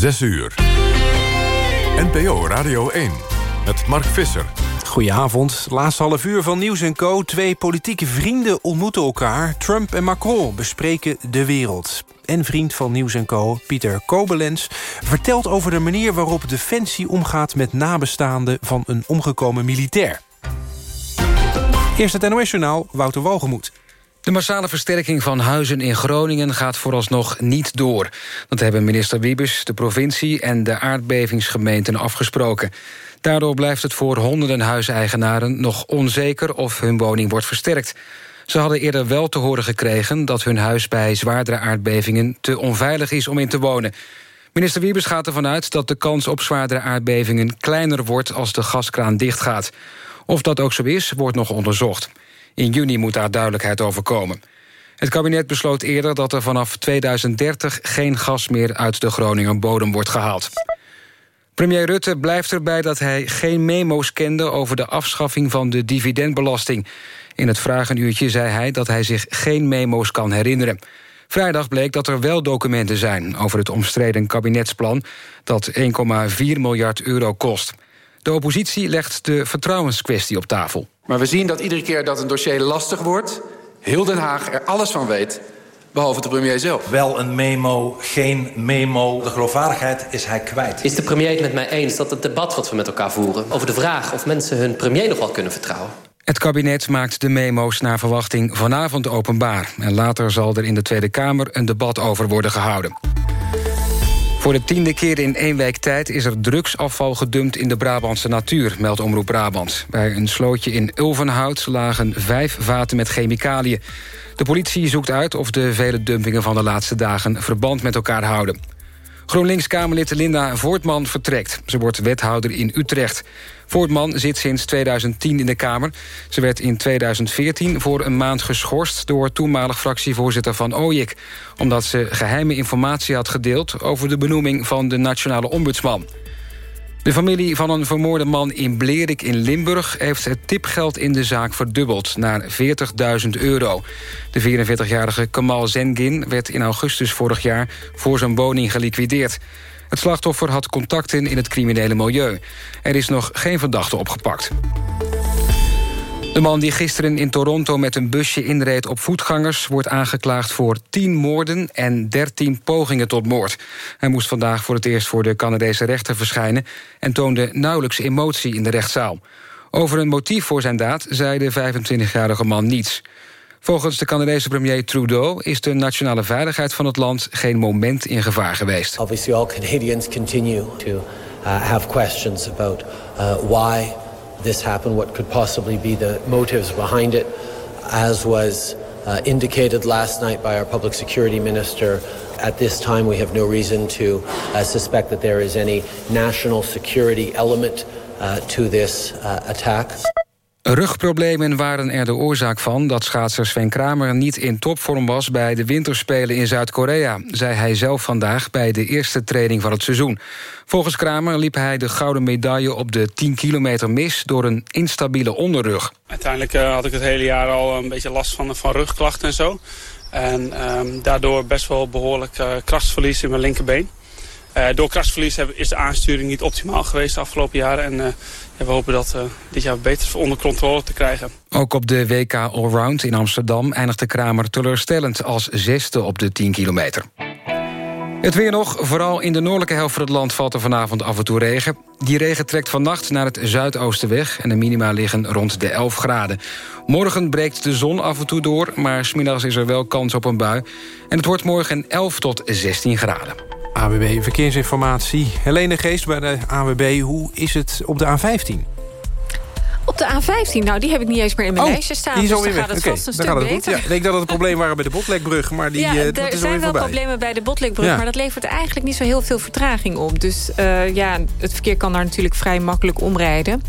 6 uur. NPO Radio 1 met Mark Visser. Goedenavond. Laatste half uur van Nieuws Co. Twee politieke vrienden ontmoeten elkaar. Trump en Macron bespreken de wereld. En vriend van Nieuws Co, Pieter Kobelens... vertelt over de manier waarop Defensie omgaat... met nabestaanden van een omgekomen militair. Eerst het NOS-journaal, Wouter Wogemoed. De massale versterking van huizen in Groningen gaat vooralsnog niet door. Dat hebben minister Wiebes, de provincie en de aardbevingsgemeenten afgesproken. Daardoor blijft het voor honderden huiseigenaren nog onzeker of hun woning wordt versterkt. Ze hadden eerder wel te horen gekregen dat hun huis bij zwaardere aardbevingen te onveilig is om in te wonen. Minister Wiebes gaat ervan uit dat de kans op zwaardere aardbevingen kleiner wordt als de gaskraan dichtgaat. Of dat ook zo is, wordt nog onderzocht. In juni moet daar duidelijkheid over komen. Het kabinet besloot eerder dat er vanaf 2030 geen gas meer uit de Groninger bodem wordt gehaald. Premier Rutte blijft erbij dat hij geen memo's kende over de afschaffing van de dividendbelasting. In het vragenuurtje zei hij dat hij zich geen memo's kan herinneren. Vrijdag bleek dat er wel documenten zijn over het omstreden kabinetsplan... dat 1,4 miljard euro kost. De oppositie legt de vertrouwenskwestie op tafel. Maar we zien dat iedere keer dat een dossier lastig wordt... heel Den Haag er alles van weet, behalve de premier zelf. Wel een memo, geen memo. De geloofwaardigheid is hij kwijt. Is de premier het met mij eens dat het debat wat we met elkaar voeren... over de vraag of mensen hun premier nog wel kunnen vertrouwen... Het kabinet maakt de memo's naar verwachting vanavond openbaar. En later zal er in de Tweede Kamer een debat over worden gehouden. Voor de tiende keer in één week tijd is er drugsafval gedumpt in de Brabantse natuur, meldt Omroep Brabant. Bij een slootje in Ulvenhout lagen vijf vaten met chemicaliën. De politie zoekt uit of de vele dumpingen van de laatste dagen verband met elkaar houden. GroenLinks-Kamerlid Linda Voortman vertrekt. Ze wordt wethouder in Utrecht. Voortman zit sinds 2010 in de Kamer. Ze werd in 2014 voor een maand geschorst... door toenmalig fractievoorzitter Van Ooyik... omdat ze geheime informatie had gedeeld... over de benoeming van de nationale ombudsman. De familie van een vermoorde man in Blerik in Limburg... heeft het tipgeld in de zaak verdubbeld naar 40.000 euro. De 44-jarige Kamal Zengin werd in augustus vorig jaar... voor zijn woning geliquideerd. Het slachtoffer had contacten in het criminele milieu. Er is nog geen verdachte opgepakt. De man die gisteren in Toronto met een busje inreed op voetgangers... wordt aangeklaagd voor 10 moorden en 13 pogingen tot moord. Hij moest vandaag voor het eerst voor de Canadese rechter verschijnen... en toonde nauwelijks emotie in de rechtszaal. Over een motief voor zijn daad zei de 25-jarige man niets. Volgens de Canadese premier Trudeau is de nationale veiligheid van het land geen moment in gevaar geweest. Obviously all Canadians continue to uh, have questions about uh, why this happened, what could possibly be the motives behind it, as was uh, indicated last night by our public security minister. At this time, we have no reason to uh, suspect that there is any national security element uh, to this uh, attack. Rugproblemen waren er de oorzaak van dat schaatser Sven Kramer niet in topvorm was bij de winterspelen in Zuid-Korea, zei hij zelf vandaag bij de eerste training van het seizoen. Volgens Kramer liep hij de gouden medaille op de 10 kilometer mis door een instabiele onderrug. Uiteindelijk uh, had ik het hele jaar al een beetje last van, van rugklachten en zo. En um, daardoor best wel behoorlijk uh, krachtsverlies in mijn linkerbeen. Uh, door krachtsverlies is de aansturing niet optimaal geweest de afgelopen jaren. En ja, we hopen dat uh, dit jaar beter onder controle te krijgen. Ook op de WK Allround in Amsterdam eindigde Kramer teleurstellend als zesde op de 10 kilometer. Het weer nog. Vooral in de noordelijke helft van het land valt er vanavond af en toe regen. Die regen trekt vannacht naar het zuidoosten weg... en de minima liggen rond de 11 graden. Morgen breekt de zon af en toe door... maar smiddags is er wel kans op een bui. En het wordt morgen 11 tot 16 graden. AWB Verkeersinformatie. Helene Geest bij de AWB. Hoe is het op de A15? Op de A15, nou die heb ik niet eens meer in mijn oh, lijstje staan. Die dus dan gaat het okay, vast een stuk beter. Ja, ik denk dat het problemen waren bij de Botlekbrug, maar die, ja, uh, dat er is zijn wel voorbij. problemen bij de Botlekbrug, ja. maar dat levert eigenlijk niet zo heel veel vertraging op. Dus uh, ja, het verkeer kan daar natuurlijk vrij makkelijk omrijden.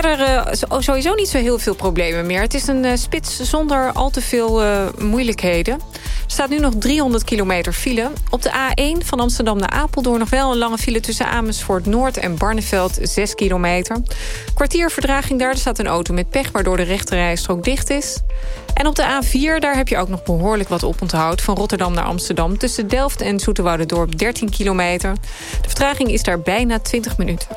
Verder uh, sowieso niet zo heel veel problemen meer. Het is een uh, spits zonder al te veel uh, moeilijkheden. Er staat nu nog 300 kilometer file. Op de A1 van Amsterdam naar Apeldoorn nog wel een lange file... tussen Amersfoort Noord en Barneveld, 6 kilometer. Kwartier verdraging daar. Er staat een auto met pech... waardoor de rechterrijstrook dicht is. En op de A4 daar heb je ook nog behoorlijk wat oponthoud... van Rotterdam naar Amsterdam. Tussen Delft en Dorp 13 kilometer. De vertraging is daar bijna 20 minuten.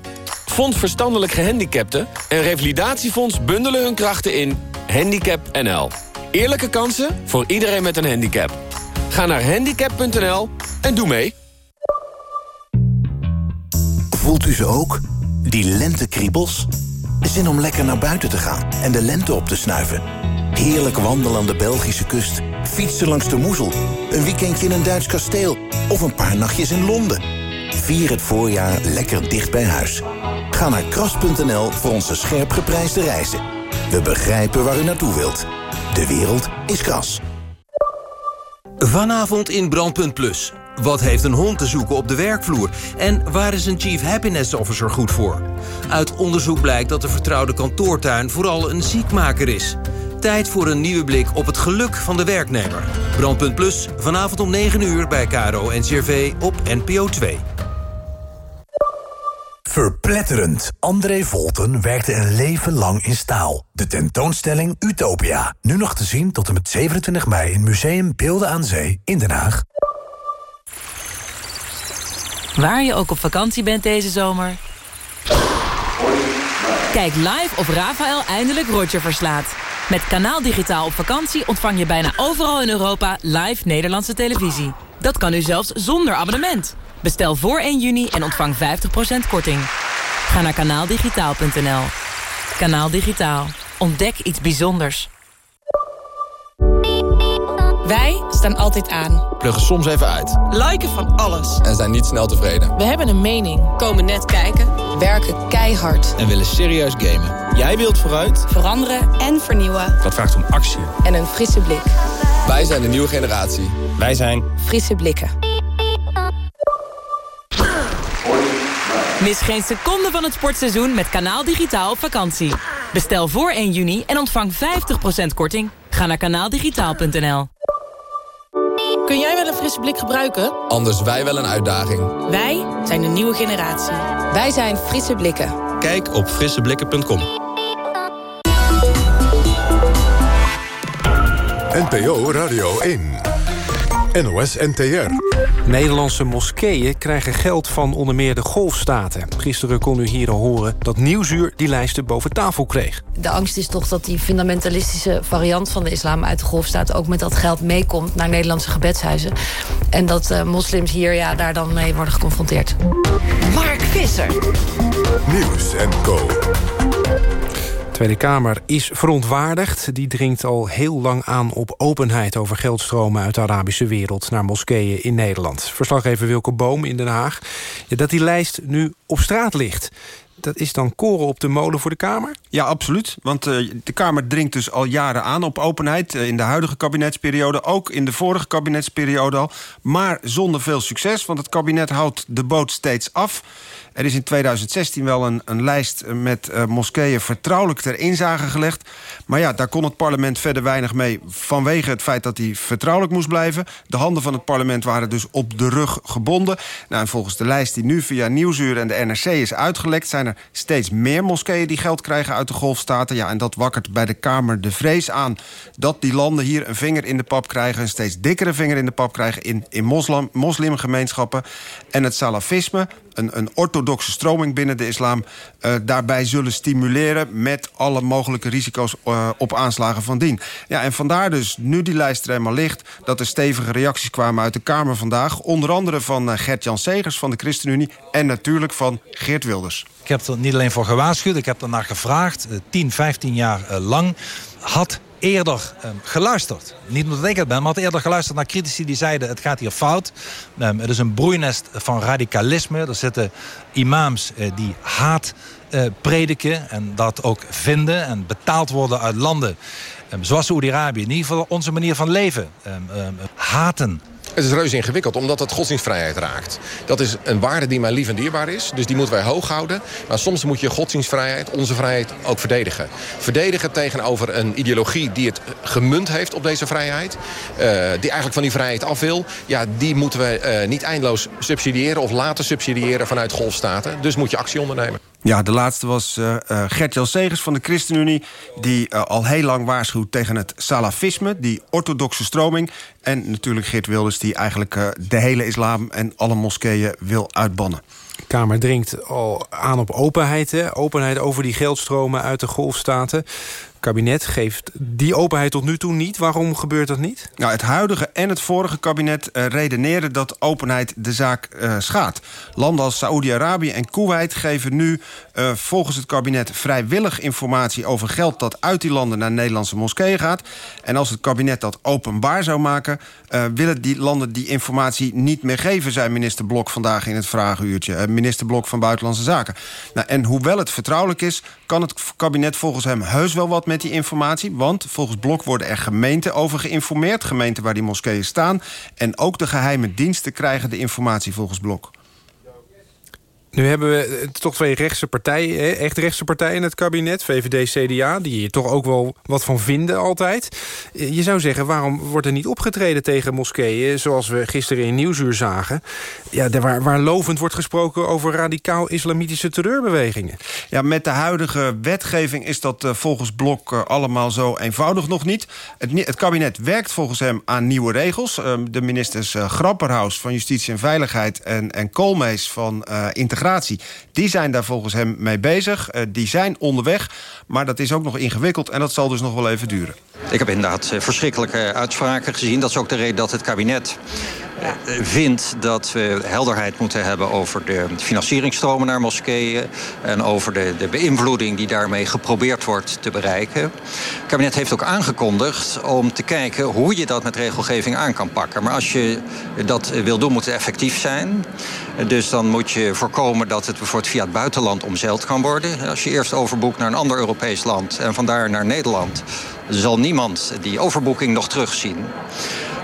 Fonds Verstandelijk Gehandicapten en Revalidatiefonds bundelen hun krachten in Handicap NL. Eerlijke kansen voor iedereen met een handicap. Ga naar handicap.nl en doe mee. Voelt u ze ook? Die lentekriebels? Zin om lekker naar buiten te gaan en de lente op te snuiven. Heerlijk wandelen aan de Belgische kust. Fietsen langs de Moezel. Een weekendje in een Duits kasteel. Of een paar nachtjes in Londen. Vier het voorjaar lekker dicht bij huis. Ga naar kras.nl voor onze scherp geprijsde reizen. We begrijpen waar u naartoe wilt. De wereld is kras. Vanavond in Brandpunt Plus. Wat heeft een hond te zoeken op de werkvloer? En waar is een Chief Happiness Officer goed voor? Uit onderzoek blijkt dat de vertrouwde kantoortuin vooral een ziekmaker is. Tijd voor een nieuwe blik op het geluk van de werknemer. Brandpunt Plus, vanavond om 9 uur bij KRO NCRV op NPO 2. Verpletterend. André Volten werkte een leven lang in staal. De tentoonstelling Utopia. Nu nog te zien tot en met 27 mei in Museum Beelden aan Zee in Den Haag. Waar je ook op vakantie bent deze zomer. Kijk live of Rafael eindelijk Roger verslaat. Met Kanaal Digitaal op vakantie ontvang je bijna overal in Europa live Nederlandse televisie. Dat kan u zelfs zonder abonnement. Bestel voor 1 juni en ontvang 50% korting. Ga naar kanaaldigitaal.nl. Kanaal Digitaal. Ontdek iets bijzonders. Wij staan altijd aan. Pluggen soms even uit. Liken van alles. En zijn niet snel tevreden. We hebben een mening. Komen net kijken. Werken keihard. En willen serieus gamen. Jij wilt vooruit. Veranderen en vernieuwen. Dat vraagt om actie. En een frisse blik. Wij zijn de nieuwe generatie. Wij zijn... Frisse blikken. Mis geen seconde van het sportseizoen met Kanaal Digitaal op vakantie. Bestel voor 1 juni en ontvang 50% korting. Ga naar kanaaldigitaal.nl. Kun jij wel een frisse blik gebruiken? Anders wij wel een uitdaging. Wij zijn de nieuwe generatie. Wij zijn Frisse Blikken. Kijk op frisseblikken.com. NPO Radio 1. NOS NTR. Nederlandse moskeeën krijgen geld van onder meer de golfstaten. Gisteren kon u hier al horen dat Nieuwsuur die lijsten boven tafel kreeg. De angst is toch dat die fundamentalistische variant van de islam uit de golfstaten... ook met dat geld meekomt naar Nederlandse gebedshuizen. En dat uh, moslims hier ja, daar dan mee worden geconfronteerd. Mark Visser. Nieuws en Co. Tweede Kamer is verontwaardigd. Die dringt al heel lang aan op openheid over geldstromen uit de Arabische wereld naar moskeeën in Nederland. Verslaggever Wilke Boom in Den Haag. Dat die lijst nu op straat ligt dat is dan koren op de molen voor de Kamer? Ja, absoluut. Want uh, de Kamer dringt dus al jaren aan op openheid... Uh, in de huidige kabinetsperiode, ook in de vorige kabinetsperiode al. Maar zonder veel succes, want het kabinet houdt de boot steeds af. Er is in 2016 wel een, een lijst met uh, moskeeën vertrouwelijk ter inzage gelegd. Maar ja, daar kon het parlement verder weinig mee... vanwege het feit dat die vertrouwelijk moest blijven. De handen van het parlement waren dus op de rug gebonden. Nou, en volgens de lijst die nu via Nieuwsuur en de NRC is uitgelekt... zijn er steeds meer moskeeën die geld krijgen uit de golfstaten. Ja, en dat wakkert bij de Kamer de vrees aan... dat die landen hier een vinger in de pap krijgen... een steeds dikkere vinger in de pap krijgen in, in moslim, moslimgemeenschappen. En het salafisme een, een orthodoxe stroming binnen de islam... Uh, daarbij zullen stimuleren met alle mogelijke risico's uh, op aanslagen van dien. Ja, en vandaar dus, nu die lijst er eenmaal ligt... dat er stevige reacties kwamen uit de Kamer vandaag. Onder andere van uh, Gert-Jan Segers van de ChristenUnie... en natuurlijk van Geert Wilders. Ik heb er niet alleen voor gewaarschuwd, ik heb er naar gevraagd. 10, 15 jaar lang had eerder um, geluisterd. Niet omdat ik het ben, maar had eerder geluisterd naar critici die zeiden... het gaat hier fout. Um, het is een broeinest van radicalisme. Er zitten imams uh, die haat uh, prediken en dat ook vinden... en betaald worden uit landen um, zoals Saoedi-Arabië. In ieder onze manier van leven. haten het is reuze ingewikkeld, omdat het godsdienstvrijheid raakt. Dat is een waarde die mij lief en dierbaar is. Dus die moeten wij hoog houden. Maar soms moet je godsdienstvrijheid, onze vrijheid, ook verdedigen. Verdedigen tegenover een ideologie die het gemunt heeft op deze vrijheid. Uh, die eigenlijk van die vrijheid af wil. Ja, die moeten we uh, niet eindeloos subsidiëren of laten subsidiëren vanuit golfstaten. Dus moet je actie ondernemen. Ja, de laatste was uh, Gert-Jan Segers van de ChristenUnie... die uh, al heel lang waarschuwt tegen het salafisme, die orthodoxe stroming... en natuurlijk Geert Wilders die eigenlijk de hele islam en alle moskeeën wil uitbannen. Kamer dringt al aan op openheid. Hè? Openheid over die geldstromen uit de golfstaten kabinet geeft die openheid tot nu toe niet. Waarom gebeurt dat niet? Nou, het huidige en het vorige kabinet uh, redeneren dat openheid de zaak uh, schaadt. Landen als Saoedi-Arabië en Kuwait geven nu uh, volgens het kabinet vrijwillig informatie over geld dat uit die landen naar Nederlandse moskeeën gaat. En als het kabinet dat openbaar zou maken, willen die landen die informatie niet meer geven, zei minister Blok vandaag in het vragenuurtje. minister Blok van Buitenlandse Zaken. Nou, en hoewel het vertrouwelijk is, kan het kabinet volgens hem heus wel wat met die informatie. Want volgens Blok worden er gemeenten over geïnformeerd. Gemeenten waar die moskeeën staan. En ook de geheime diensten krijgen de informatie volgens Blok. Nu hebben we toch twee rechtse partijen, echt rechtse partijen in het kabinet. VVD, CDA, die hier toch ook wel wat van vinden altijd. Je zou zeggen, waarom wordt er niet opgetreden tegen moskeeën... zoals we gisteren in Nieuwsuur zagen... Ja, waar, waar lovend wordt gesproken over radicaal-islamitische terreurbewegingen? Ja, met de huidige wetgeving is dat volgens Blok allemaal zo eenvoudig nog niet. Het, het, kabinet werkt volgens hem aan nieuwe regels. Uh, de ministers Grapperhaus van Justitie en Veiligheid... en, en Koolmees van Integratie die zijn daar volgens hem mee bezig. Uh, die zijn onderweg, maar dat is ook nog ingewikkeld... en dat zal dus nog wel even duren. Ik heb inderdaad verschrikkelijke uitspraken gezien. Dat is ook de reden dat het kabinet vindt dat we helderheid moeten hebben over de financieringsstromen naar moskeeën en over de, de beïnvloeding die daarmee geprobeerd wordt te bereiken. Het kabinet heeft ook aangekondigd om te kijken hoe je dat met regelgeving aan kan pakken. Maar als je dat wil doen, moet het effectief zijn. Dus dan moet je voorkomen dat het bijvoorbeeld via het buitenland omzeild kan worden. Als je eerst overboekt naar een ander Europees land en vandaar naar Nederland, zal niemand die overboeking nog terugzien.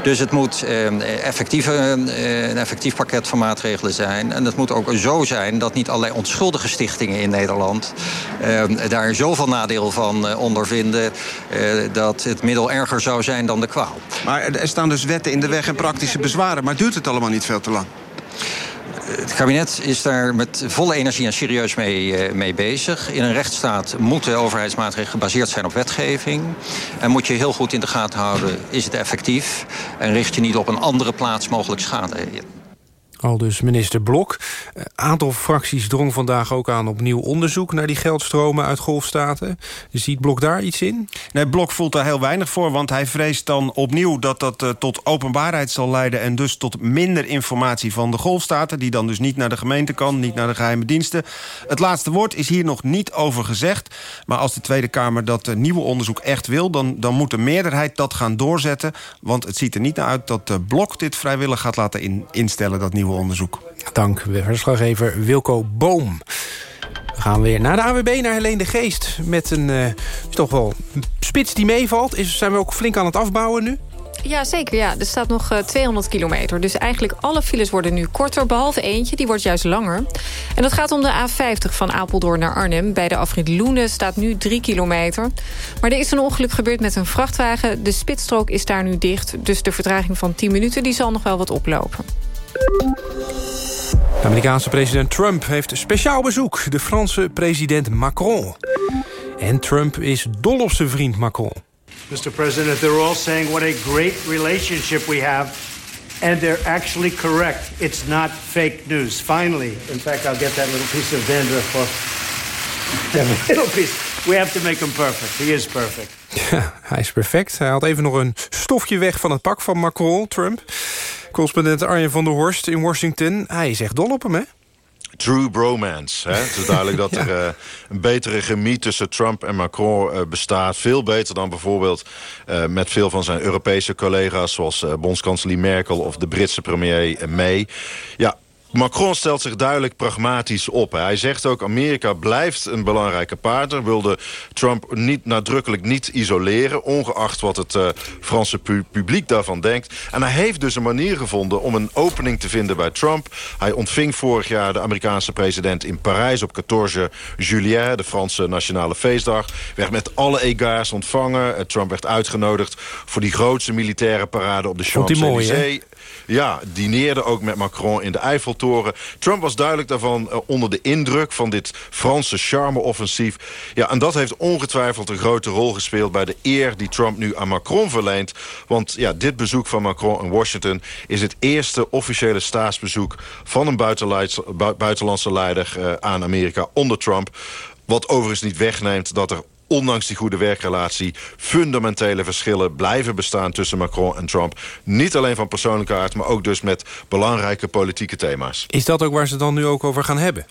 Dus het moet eh, effectieve, eh, een effectief pakket van maatregelen zijn. En het moet ook zo zijn dat niet allerlei onschuldige stichtingen in Nederland... Eh, daar zoveel nadeel van eh, ondervinden... Eh, dat het middel erger zou zijn dan de kwaal. Maar er staan dus wetten in de weg en praktische bezwaren. Maar duurt het allemaal niet veel te lang? Het kabinet is daar met volle energie en serieus mee, uh, mee bezig. In een rechtsstaat moeten overheidsmaatregelen gebaseerd zijn op wetgeving. En moet je heel goed in de gaten houden, is het effectief? En richt je niet op een andere plaats mogelijk schade al dus minister Blok. Een aantal fracties drong vandaag ook aan op nieuw onderzoek... naar die geldstromen uit golfstaten. Ziet Blok daar iets in? Nee, Blok voelt daar heel weinig voor... want hij vreest dan opnieuw dat dat uh, tot openbaarheid zal leiden... en dus tot minder informatie van de golfstaten... die dan dus niet naar de gemeente kan, niet naar de geheime diensten. Het laatste woord is hier nog niet over gezegd. Maar als de Tweede Kamer dat uh, nieuwe onderzoek echt wil... Dan, dan moet de meerderheid dat gaan doorzetten. Want het ziet er niet naar uit dat Blok dit vrijwillig gaat laten in, instellen... dat nieuwe onderzoek. Dank, verslaggever Wilco Boom. We gaan weer naar de AWB, naar Helene de Geest. Met een uh, toch wel spits die meevalt. Is, zijn we ook flink aan het afbouwen nu? Ja, zeker. Ja. Er staat nog uh, 200 kilometer. Dus eigenlijk alle files worden nu korter, behalve eentje. Die wordt juist langer. En dat gaat om de A50 van Apeldoorn naar Arnhem. Bij de afrit Loenen staat nu 3 kilometer. Maar er is een ongeluk gebeurd met een vrachtwagen. De spitsstrook is daar nu dicht. Dus de vertraging van 10 minuten die zal nog wel wat oplopen. De Amerikaanse president Trump heeft speciaal bezoek. De Franse president Macron. En Trump is dol op zijn vriend Macron. Mr. President, they're all saying what a great relationship we have. and they're actually correct. It's not fake news. Finally, in fact, I'll get that little piece of dandruff off. Piece. We have to make him perfect. He is perfect. Ja, hij is perfect. Hij had even nog een stofje weg van het pak van Macron, Trump. Correspondent Arjen van der Horst in Washington. Hij is echt dol op hem, hè? True bromance. Hè? Het is duidelijk dat er uh, een betere chemie tussen Trump en Macron uh, bestaat. Veel beter dan bijvoorbeeld uh, met veel van zijn Europese collega's... zoals bondskanselier Merkel of de Britse premier May. Ja, Macron stelt zich duidelijk pragmatisch op. Hij zegt ook Amerika blijft een belangrijke partner. Wilde Trump niet, nadrukkelijk niet isoleren... ongeacht wat het uh, Franse pu publiek daarvan denkt. En hij heeft dus een manier gevonden om een opening te vinden bij Trump. Hij ontving vorig jaar de Amerikaanse president in Parijs... op 14 juillet, de Franse nationale feestdag. Werd met alle egards ontvangen. Uh, Trump werd uitgenodigd voor die grootste militaire parade op de Champs-Élysées. Ja, dineerde ook met Macron in de Eiffeltoren. Trump was duidelijk daarvan uh, onder de indruk van dit Franse charme-offensief. Ja, en dat heeft ongetwijfeld een grote rol gespeeld... bij de eer die Trump nu aan Macron verleent. Want ja, dit bezoek van Macron in Washington... is het eerste officiële staatsbezoek van een buitenlandse leider uh, aan Amerika onder Trump. Wat overigens niet wegneemt dat er ondanks die goede werkrelatie... fundamentele verschillen blijven bestaan tussen Macron en Trump. Niet alleen van persoonlijke aard, maar ook dus met belangrijke politieke thema's. Is dat ook waar ze dan nu ook over gaan hebben?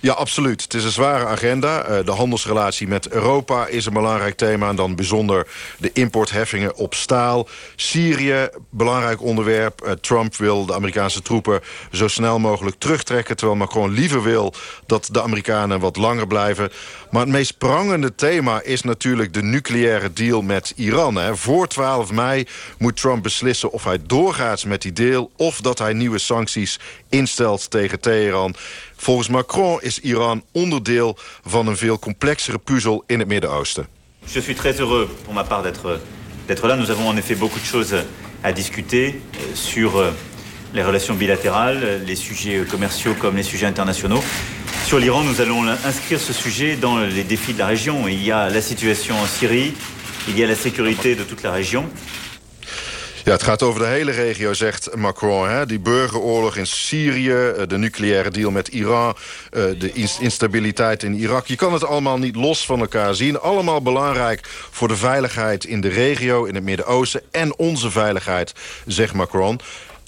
Ja, absoluut. Het is een zware agenda. Uh, de handelsrelatie met Europa is een belangrijk thema. En dan bijzonder de importheffingen op staal. Syrië, belangrijk onderwerp. Uh, Trump wil de Amerikaanse troepen zo snel mogelijk terugtrekken... terwijl Macron liever wil dat de Amerikanen wat langer blijven. Maar het meest prangende thema is natuurlijk de nucleaire deal met Iran. Hè. Voor 12 mei moet Trump beslissen of hij doorgaat met die deal... of dat hij nieuwe sancties instelt tegen Teheran. Volgens Macron is Iran onderdeel van een veel complexere puzzel in het Midden-Oosten. Je suis très heureux pour ma part d'être là. Nous avons en effet beaucoup de choses à discuter euh, sur euh, les relations bilatérales, les sujets commerciaux comme les sujets internationaux. Sur l'Iran, nous allons inscrire ce sujet dans les défis de la région. Il y a la situation en Syrie, il y a la sécurité de toute la région. Ja, het gaat over de hele regio, zegt Macron. Hè? Die burgeroorlog in Syrië, eh, de nucleaire deal met Iran... Eh, de instabiliteit in Irak. Je kan het allemaal niet los van elkaar zien. Allemaal belangrijk voor de veiligheid in de regio, in het Midden-Oosten... en onze veiligheid, zegt Macron.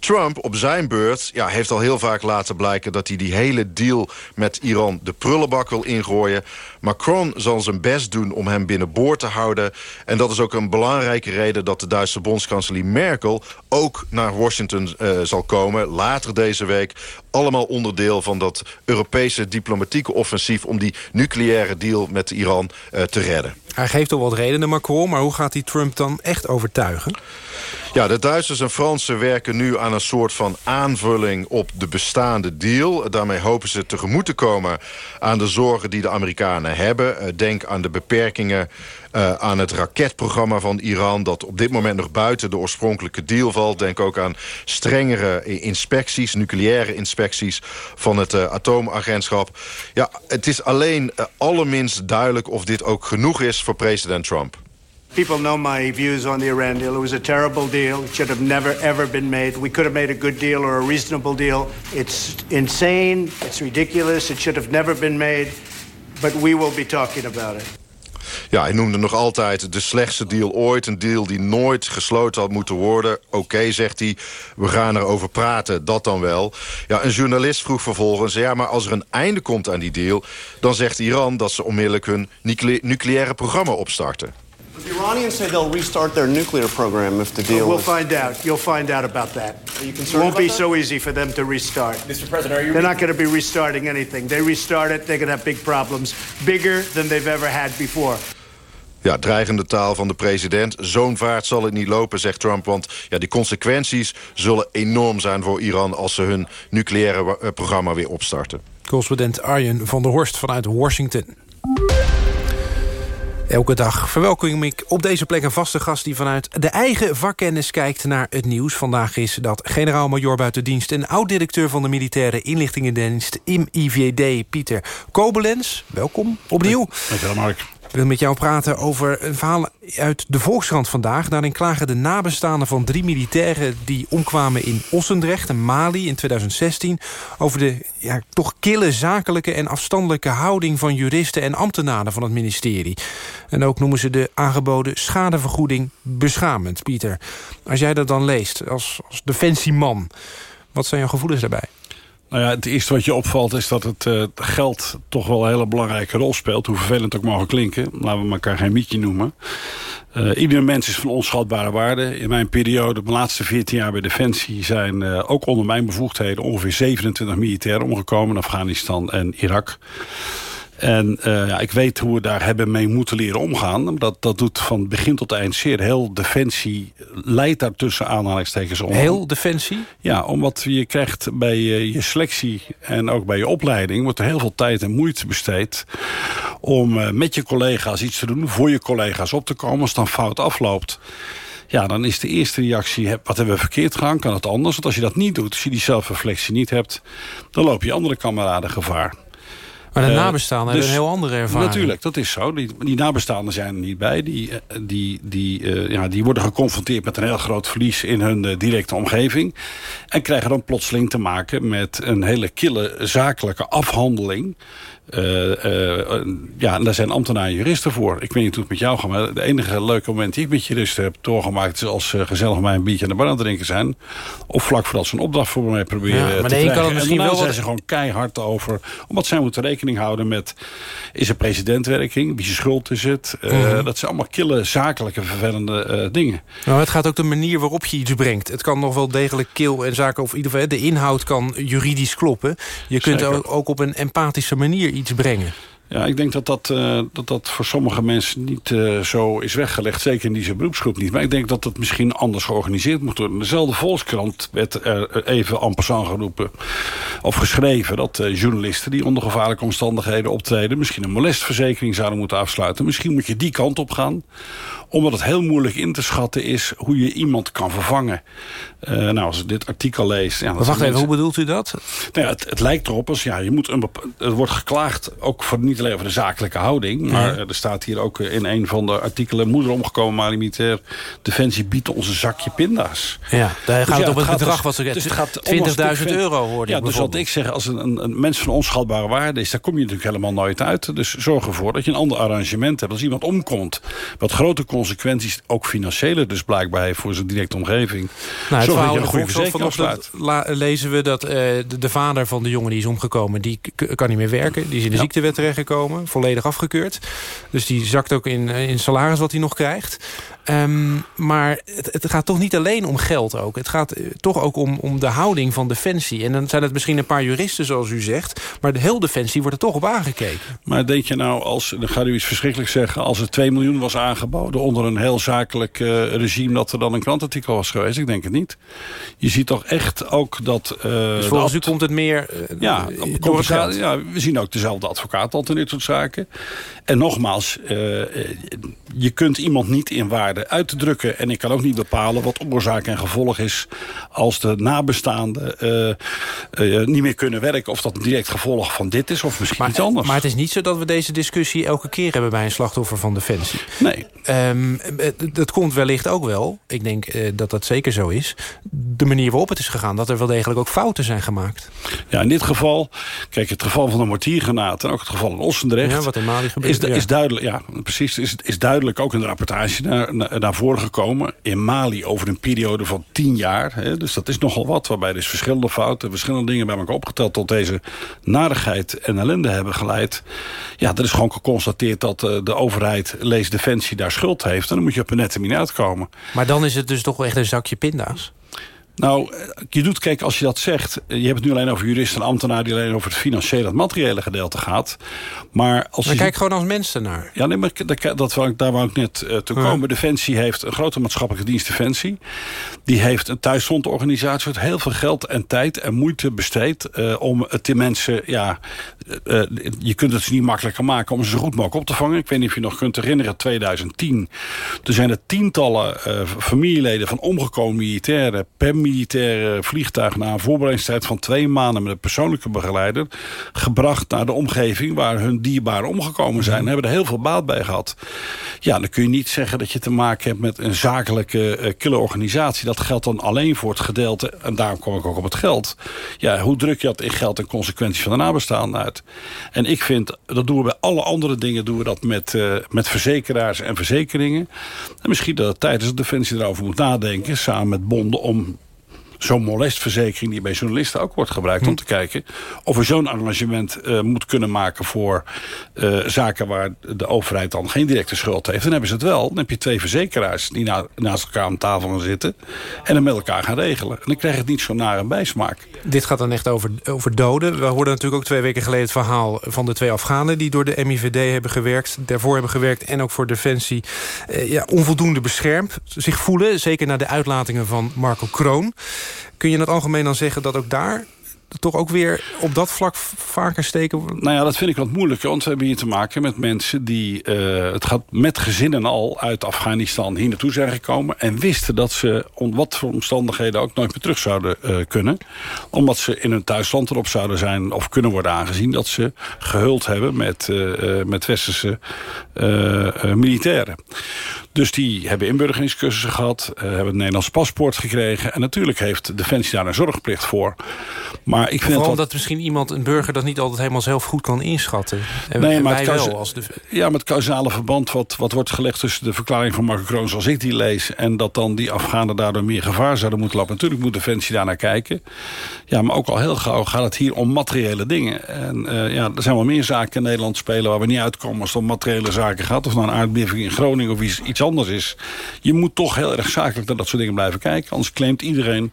Trump op zijn beurt ja, heeft al heel vaak laten blijken... dat hij die hele deal met Iran de prullenbak wil ingooien. Macron zal zijn best doen om hem binnenboord te houden. En dat is ook een belangrijke reden dat de Duitse bondskanselier Merkel... ook naar Washington uh, zal komen, later deze week. Allemaal onderdeel van dat Europese diplomatieke offensief... om die nucleaire deal met Iran uh, te redden. Hij geeft al wat redenen, Macron, maar hoe gaat hij Trump dan echt overtuigen? Ja, de Duitsers en Fransen werken nu aan een soort van aanvulling op de bestaande deal. Daarmee hopen ze tegemoet te komen aan de zorgen die de Amerikanen hebben. Eh, denk aan de beperkingen uh, aan het raketprogramma van Iran... dat op dit moment nog buiten de oorspronkelijke deal valt. Denk ook aan strengere inspecties, nucleaire inspecties... van het uh, atoomagentschap. Ja, het is alleen uh, allerminst duidelijk of dit ook genoeg is voor president Trump. People know my views on the Iran deal. It was a terrible deal. It should have never, ever been made. We could have made a good deal or a reasonable deal. It's insane. It's ridiculous. It should have never been made. But we will be talking about it. Ja, hij noemde nog altijd de slechtste deal ooit. Een deal die nooit gesloten had moeten worden. Oké, zegt hij, we gaan erover praten, dat dan wel. Ja, een journalist vroeg vervolgens... ja, maar als er een einde komt aan die deal... dan zegt Iran dat ze onmiddellijk hun nucleaire programma opstarten. The Iranians say they'll restart their nuclear program if the deal. we'll is... find out. You'll find out about that. Are you concerned? It won't about be that? so easy for them to restart. Mr. President, are you? They're not going to be restarting anything. They restart it, they're going to have big problems, bigger than they've ever had before. Ja, dreigende taal van de president. Zo'n vaart zal het niet lopen, zegt Trump. Want ja, die consequenties zullen enorm zijn voor Iran... als ze hun nucleaire eh, programma weer opstarten. Correspondent Arjen van der Horst vanuit Washington. Elke dag verwelkom ik op deze plek een vaste gast... die vanuit de eigen vakkennis kijkt naar het nieuws. Vandaag is dat generaal-major buiten dienst... en oud-directeur van de militaire inlichtingendienst IMIVD, Pieter Kobelens. Welkom opnieuw. Dankjewel, Mark. Wil met jou praten over een verhaal uit de Volkskrant vandaag. Daarin klagen de nabestaanden van drie militairen... die omkwamen in Ossendrecht en Mali in 2016... over de ja, toch kille zakelijke en afstandelijke houding... van juristen en ambtenaren van het ministerie. En ook noemen ze de aangeboden schadevergoeding beschamend. Pieter, als jij dat dan leest als, als defensieman... wat zijn jouw gevoelens daarbij? Nou ja, het eerste wat je opvalt is dat het uh, geld toch wel een hele belangrijke rol speelt. Hoe vervelend het ook mogen klinken. Laten we elkaar geen mietje noemen. Iedere mens is van onschatbare waarde. In mijn periode, mijn laatste 14 jaar bij Defensie... zijn uh, ook onder mijn bevoegdheden ongeveer 27 militairen omgekomen... in Afghanistan en Irak. En uh, ja, ik weet hoe we daar hebben mee moeten leren omgaan. Dat, dat doet van begin tot eind zeer. Heel Defensie leidt daar tussen aanhalingstekens om. Heel Defensie? Ja, omdat je krijgt bij je, je selectie en ook bij je opleiding... wordt er heel veel tijd en moeite besteed... om uh, met je collega's iets te doen, voor je collega's op te komen... als het dan fout afloopt. Ja, dan is de eerste reactie, wat hebben we verkeerd gedaan? Kan het anders? Want als je dat niet doet, als je die zelfreflectie niet hebt... dan loop je andere kameraden gevaar. Maar de nabestaanden uh, dus, hebben een heel andere ervaring. Natuurlijk, dat is zo. Die, die nabestaanden zijn er niet bij. Die, die, die, uh, ja, die worden geconfronteerd met een heel groot verlies in hun directe omgeving. En krijgen dan plotseling te maken met een hele kille zakelijke afhandeling. Uh, uh, ja, en daar zijn ambtenaren en juristen voor. Ik weet niet hoe het met jou gaat, maar de enige leuke moment die ik met juristen heb doorgemaakt... is als ze gezellig mij een biertje aan de bar aan het drinken zijn. Of vlak voordat ze een opdracht voor mij proberen ja, maar te krijgen. Kan het misschien en wel zijn ze gewoon keihard over. Omdat zij moeten rekening houden met... is er presidentwerking? Wie schuld is het? Mm -hmm. Dat zijn allemaal kille, zakelijke, vervelende dingen. Nou, het gaat ook de manier waarop je iets brengt. Het kan nog wel degelijk kil en zaken... of in ieder geval de inhoud kan juridisch kloppen. Je kunt ook, ook op een empathische manier iets brengen. Ja, ik denk dat dat, uh, dat, dat voor sommige mensen niet uh, zo is weggelegd. Zeker in deze beroepsgroep niet. Maar ik denk dat het misschien anders georganiseerd moet worden. Dezelfde Volkskrant werd er even en passant geroepen. Of geschreven dat journalisten die onder gevaarlijke omstandigheden optreden... misschien een molestverzekering zouden moeten afsluiten. Misschien moet je die kant op gaan omdat het heel moeilijk in te schatten is hoe je iemand kan vervangen. Uh, nou, als ik dit artikel lees... Ja, wacht even, hoe bedoelt u dat? Nou ja, het, het, lijkt erop als, ja, je moet een er wordt geklaagd, ook voor, niet alleen over de zakelijke houding... maar ja. er staat hier ook in een van de artikelen... moeder omgekomen, maar militair Defensie biedt ons een zakje pinda's. Ja, daar gaat dus het op het bedrag wat ze dus 20.000 euro hoorde Ja, dus wat ik zeg, als een, een, een, mens van onschatbare waarde is... daar kom je natuurlijk helemaal nooit uit. Dus zorg ervoor dat je een ander arrangement hebt. Als iemand omkomt, wat grote consequenties, ook financiële dus blijkbaar heeft... voor zijn directe omgeving. Nou, het verhaal een goede vanochtend lezen we dat uh, de, de, vader van de jongen die is omgekomen... die kan niet meer werken, die is in de ja. ziektewet terechtgekomen. Volledig afgekeurd. Dus die zakt ook in, in salaris wat hij nog krijgt. Um, maar het, het, gaat toch niet alleen om geld ook. Het gaat uh, toch ook om, om de houding van Defensie. En dan zijn het misschien een paar juristen zoals u zegt... maar de hele Defensie wordt er toch op aangekeken. Maar denk je nou, als, dan gaat u iets verschrikkelijks zeggen... als er 2 miljoen was aangeboden onder een heel zakelijk uh, regime... dat er dan een krantartikel was geweest? Ik denk het niet. Je ziet toch echt ook dat... Uh, dus volgens u komt het meer ja, komt het ja, we zien ook dezelfde advocaat al in dit soort zaken. En nogmaals, je kunt iemand niet in waarde uit te drukken. En ik kan ook niet bepalen wat oorzaak en gevolg is... als de nabestaanden uh, uh, niet meer kunnen werken. Of dat een direct gevolg van dit is of misschien maar, iets anders. Maar het is niet zo dat we deze discussie elke keer hebben... bij een slachtoffer van Defensie. Nee. Um, dat komt wellicht ook wel. Ik denk uh, dat dat zeker zo is. De manier waarop het is gegaan. Dat er wel degelijk ook fouten zijn gemaakt. Ja, in dit geval... Kijk, het geval van de mortiergranaat... en ook het geval in Ossendrecht... Ja, wat in Mali gebeurt. Is, ja. is duidelijk, ja, precies. Is, is duidelijk ook in de rapportage naar, naar, naar voren gekomen. In Mali over een periode van tien jaar. Hè, dus dat is nogal wat. Waarbij dus verschillende fouten, verschillende dingen bij elkaar opgeteld... tot deze narigheid en ellende hebben geleid. Ja, er is gewoon geconstateerd dat uh, de overheid, lees Defensie, daar schuld heeft. En dan moet je op een nette manier uitkomen. Maar dan is het dus toch echt een zakje pinda's? Nou, je doet, kijk, als je dat zegt... je hebt het nu alleen over juristen en ambtenaren... die alleen over het financiële, het materiële gedeelte gaat. Maar als maar je kijk gewoon als mensen naar. Ja, nee, maar dat, dat wou ik, daar wou ik net uh, toe komen. Ja. Defensie heeft een grote maatschappelijke dienst Defensie. Die heeft een thuisfrontorganisatie... met heel veel geld en tijd en moeite besteed... Uh, om het de mensen... Ja, uh, je kunt het ze niet makkelijker maken om ze zo goed mogelijk op te vangen. Ik weet niet of je nog kunt herinneren, 2010. Er zijn er tientallen familieleden van omgekomen militairen... per militaire vliegtuig... na een voorbereidingstijd van twee maanden met een persoonlijke begeleider... gebracht naar de omgeving waar hun dierbaren omgekomen zijn. En hebben er heel veel baat bij gehad. Ja, dan kun je niet zeggen dat je te maken hebt met een zakelijke uh, killerorganisatie. Dat geldt dan alleen voor het gedeelte, en daarom kom ik ook op het geld. Ja, hoe druk je dat in geld en consequenties van de nabestaanden uit? En ik vind, dat doen we bij alle andere dingen... doen we dat met, uh, met verzekeraars en verzekeringen. En misschien dat het tijd is dat Defensie erover moet nadenken... samen met bonden om zo'n molestverzekering die bij journalisten ook wordt gebruikt... om hm. te kijken of we zo'n arrangement uh, moet kunnen maken... voor uh, zaken waar de overheid dan geen directe schuld heeft. Dan hebben ze het wel. Dan heb je twee verzekeraars die na, naast elkaar aan tafel gaan zitten... en dan met elkaar gaan regelen. En dan krijg je het niet zo naar een bijsmaak. Dit gaat dan echt over, over doden. We hoorden natuurlijk ook twee weken geleden het verhaal van de twee Afghanen... die door de MIVD hebben gewerkt, daarvoor hebben gewerkt... en ook voor Defensie uh, ja, onvoldoende beschermd zich voelen. Zeker na de uitlatingen van Marco Kroon. Kun je in het algemeen dan zeggen dat ook daar toch ook weer op dat vlak vaker steken? Nou ja, dat vind ik wat moeilijker. Want we hebben hier te maken met mensen die... Uh, het gaat met gezinnen al uit Afghanistan hier naartoe zijn gekomen... en wisten dat ze, om wat voor omstandigheden ook nooit meer terug zouden uh, kunnen. Omdat ze in hun thuisland erop zouden zijn of kunnen worden aangezien... dat ze gehuld hebben met, uh, met westerse militairen. Dus die hebben inburgeringscursussen gehad, hebben een Nederlands paspoort gekregen. En natuurlijk heeft Defensie daar een zorgplicht voor. Maar ik vind Vooral dat... dat misschien iemand, een burger, dat niet altijd helemaal zelf goed kan inschatten. En, nee, maar het wel. Als de... Ja, maar het causale verband wat, wat wordt gelegd tussen de verklaring van Marco Kroon zoals ik die lees... en dat dan die Afghanen daardoor meer gevaar zouden moeten lopen. Natuurlijk moet Defensie daar naar kijken. Ja, maar ook al heel gauw gaat het hier om materiële dingen. En uh, ja, er zijn wel meer zaken in Nederland spelen waar we niet uitkomen als het om materiële zaken gaat. Of nou een aardbeving in Groningen of iets, iets anders is. Je moet toch heel erg zakelijk naar dat soort dingen blijven kijken. Anders claimt iedereen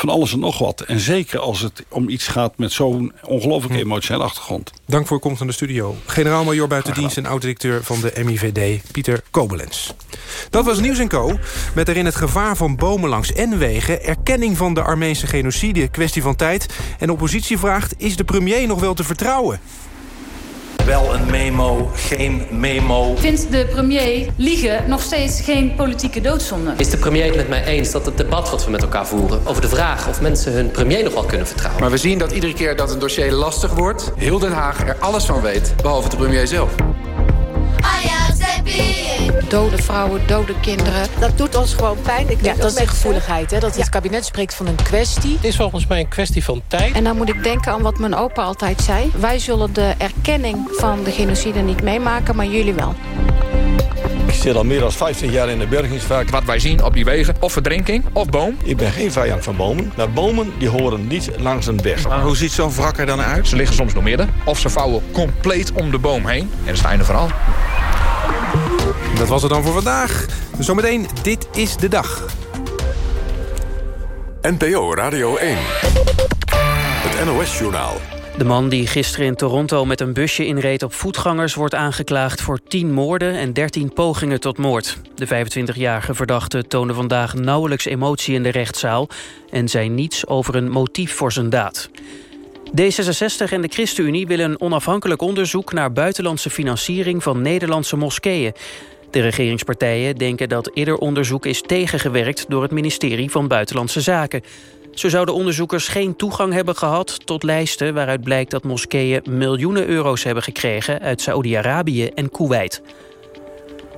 van alles en nog wat. En zeker als het om iets gaat met zo'n ongelooflijk hm. emotionele achtergrond. Dank voor uw komst aan de studio. Generaal-major buitendienst en oud-directeur van de MIVD, Pieter Kobelens. Dat was Nieuws Co. Met daarin het gevaar van bomen langs en wegen... erkenning van de Armeense genocide, kwestie van tijd... en oppositie vraagt, is de premier nog wel te vertrouwen? Wel een memo, geen memo. Vindt de premier liegen nog steeds geen politieke doodzonde? Is de premier het met mij eens dat het debat wat we met elkaar voeren... over de vraag of mensen hun premier nog wel kunnen vertrouwen? Maar we zien dat iedere keer dat een dossier lastig wordt... heel Den Haag er alles van weet, behalve de premier zelf. Dode vrouwen, dode kinderen. Dat doet ons gewoon pijn. Ik ja, dat is de gevoeligheid. Hè? Dat het kabinet spreekt van een kwestie. Het is volgens mij een kwestie van tijd. En dan moet ik denken aan wat mijn opa altijd zei. Wij zullen de erkenning van de genocide niet meemaken, maar jullie wel. Ik zit al meer dan 15 jaar in de bergingsvaart. Wat wij zien op die wegen, of verdrinking, of boom. Ik ben geen vijand van bomen. Maar bomen die horen niet langs een weg. Maar hoe ziet zo'n wrak er dan uit? Ze liggen soms door midden, of ze vouwen compleet om de boom heen. En dat is het einde vooral. Dat was het dan voor vandaag. Zometeen, dit is de dag. NPO Radio 1. Het NOS-journaal. De man die gisteren in Toronto met een busje inreed op voetgangers... wordt aangeklaagd voor 10 moorden en 13 pogingen tot moord. De 25-jarige verdachte toonde vandaag nauwelijks emotie in de rechtszaal... en zei niets over een motief voor zijn daad. D66 en de ChristenUnie willen een onafhankelijk onderzoek... naar buitenlandse financiering van Nederlandse moskeeën. De regeringspartijen denken dat eerder onderzoek is tegengewerkt... door het ministerie van Buitenlandse Zaken. Zo zouden onderzoekers geen toegang hebben gehad tot lijsten... waaruit blijkt dat moskeeën miljoenen euro's hebben gekregen... uit Saoedi-Arabië en Kuwait.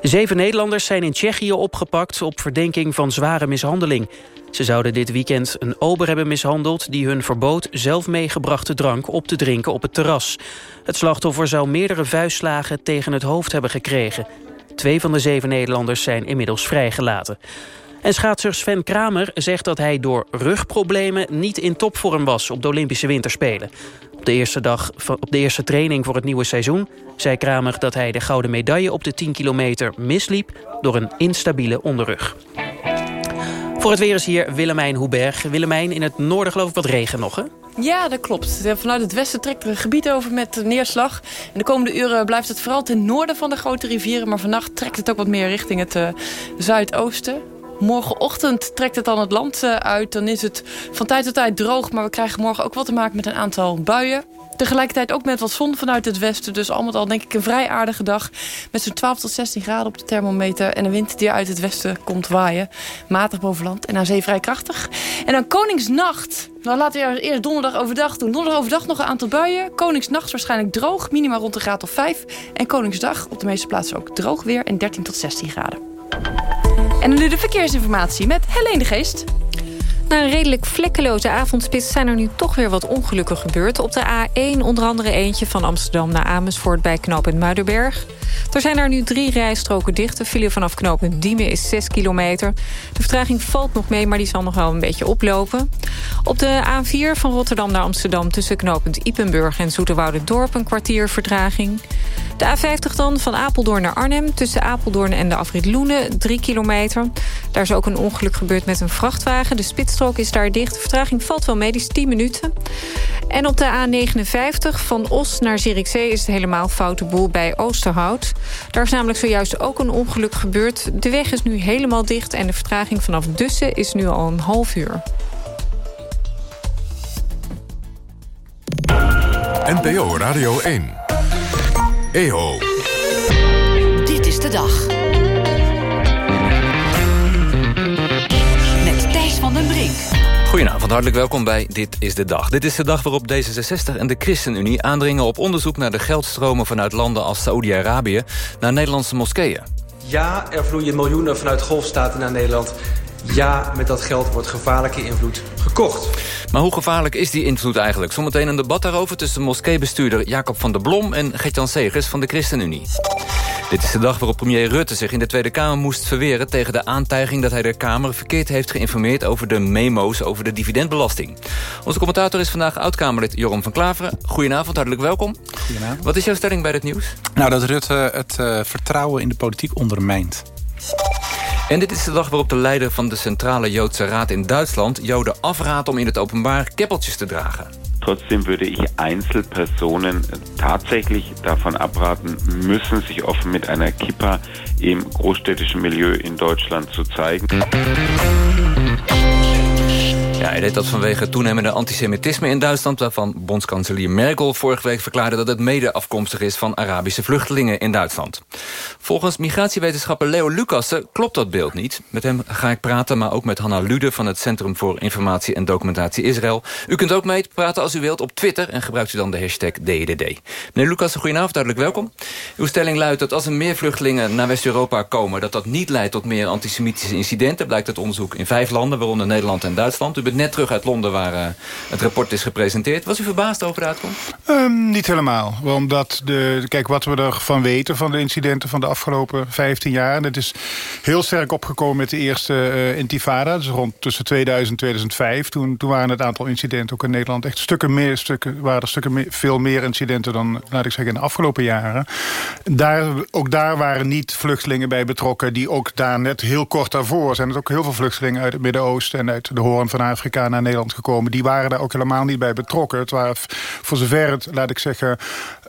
Zeven Nederlanders zijn in Tsjechië opgepakt... op verdenking van zware mishandeling. Ze zouden dit weekend een ober hebben mishandeld... die hun verbood zelf meegebrachte drank op te drinken op het terras. Het slachtoffer zou meerdere vuistslagen tegen het hoofd hebben gekregen. Twee van de zeven Nederlanders zijn inmiddels vrijgelaten. En schaatser Sven Kramer zegt dat hij door rugproblemen... niet in topvorm was op de Olympische Winterspelen. Op de eerste dag op de eerste training voor het nieuwe seizoen... zei Kramer dat hij de gouden medaille op de 10 kilometer misliep... door een instabiele onderrug. Voor het weer is hier Willemijn Hoeberg. Willemijn, in het noorden geloof ik wat regen nog, hè? Ja, dat klopt. Vanuit het westen trekt er een gebied over met neerslag. In de komende uren blijft het vooral ten noorden van de grote rivieren... maar vannacht trekt het ook wat meer richting het uh, zuidoosten. Morgenochtend trekt het dan het land uit. Dan is het van tijd tot tijd droog. Maar we krijgen morgen ook wat te maken met een aantal buien. Tegelijkertijd ook met wat zon vanuit het westen. Dus al met al denk ik een vrij aardige dag. Met zo'n 12 tot 16 graden op de thermometer. En een wind die uit het westen komt waaien. Matig boven land en aan zee vrij krachtig. En dan Koningsnacht. Dan laten we eerst donderdag overdag doen. Donderdag overdag nog een aantal buien. Koningsnacht waarschijnlijk droog. Minima rond de graad of 5. En Koningsdag op de meeste plaatsen ook droog weer. En 13 tot 16 graden. En nu de verkeersinformatie met Helene de Geest. Na een redelijk vlekkeloze avondspits zijn er nu toch weer wat ongelukken gebeurd. Op de A1 onder andere eentje van Amsterdam naar Amersfoort bij knooppunt Muidenberg. Er zijn daar nu drie rijstroken dicht. De file vanaf knooppunt Diemen is 6 kilometer. De vertraging valt nog mee, maar die zal nog wel een beetje oplopen. Op de A4 van Rotterdam naar Amsterdam tussen knooppunt Ipenburg en Dorp een kwartier vertraging. De A50 dan van Apeldoorn naar Arnhem tussen Apeldoorn en de afrit Loenen 3 kilometer. Daar is ook een ongeluk gebeurd met een vrachtwagen. De is daar dicht. De vertraging valt wel mee, die is 10 minuten. En op de A59 van Os naar Zierikzee is het helemaal foute boel bij Oosterhout. Daar is namelijk zojuist ook een ongeluk gebeurd. De weg is nu helemaal dicht en de vertraging vanaf Dussen is nu al een half uur. NPO Radio 1. EO. Dit is de dag. Goedenavond, hartelijk welkom bij Dit is de Dag. Dit is de dag waarop D66 en de ChristenUnie aandringen op onderzoek naar de geldstromen vanuit landen als Saoedi-Arabië naar Nederlandse moskeeën. Ja, er vloeien miljoenen vanuit golfstaten naar Nederland. Ja, met dat geld wordt gevaarlijke invloed gekocht. Maar hoe gevaarlijk is die invloed eigenlijk? Zometeen een debat daarover tussen moskeebestuurder Jacob van der Blom... en Gertjan Segers van de ChristenUnie. Dit is de dag waarop premier Rutte zich in de Tweede Kamer moest verweren... tegen de aantijging dat hij de Kamer verkeerd heeft geïnformeerd... over de memo's over de dividendbelasting. Onze commentator is vandaag oud-Kamerlid Joram van Klaveren. Goedenavond, hartelijk welkom. Goedenavond. Wat is jouw stelling bij dit nieuws? Nou, dat Rutte het uh, vertrouwen in de politiek ondermijnt. En dit is de dag waarop de leider van de Centrale Joodse Raad in Duitsland... Joden afraadt om in het openbaar keppeltjes te dragen. Trotzdem würde ich Einzelpersonen tatsächlich davon abraten müssen, sich offen mit einer Kippa im großstädtischen Milieu in Deutschland zu zeigen. Ja, hij deed dat vanwege toenemende antisemitisme in Duitsland... waarvan bondskanselier Merkel vorige week verklaarde... dat het mede afkomstig is van Arabische vluchtelingen in Duitsland. Volgens migratiewetenschapper Leo Lucassen klopt dat beeld niet. Met hem ga ik praten, maar ook met Hanna Lude... van het Centrum voor Informatie en Documentatie Israël. U kunt ook mee praten als u wilt op Twitter... en gebruikt u dan de hashtag DEDD. Meneer Lucassen, goedenavond, hartelijk welkom. Uw stelling luidt dat als er meer vluchtelingen naar West-Europa komen... dat dat niet leidt tot meer antisemitische incidenten... blijkt uit onderzoek in vijf landen, waaronder Nederland en Duitsland. U net terug uit Londen waar uh, het rapport is gepresenteerd. Was u verbaasd over de uitkomst? Um, niet helemaal. Omdat de, kijk, wat we ervan weten van de incidenten van de afgelopen 15 jaar... het is heel sterk opgekomen met de eerste uh, intifada. Dus rond tussen 2000 en 2005. Toen, toen waren het aantal incidenten ook in Nederland echt stukken meer... Stukken, waren er stukken veel meer incidenten dan, laat ik zeggen, in de afgelopen jaren. Daar, ook daar waren niet vluchtelingen bij betrokken... die ook daar net heel kort daarvoor zijn. Er ook heel veel vluchtelingen uit het Midden-Oosten... en uit de Hoorn van Afrika naar Nederland gekomen... die waren daar ook helemaal niet bij betrokken. Het waren voor zover het, laat ik zeggen...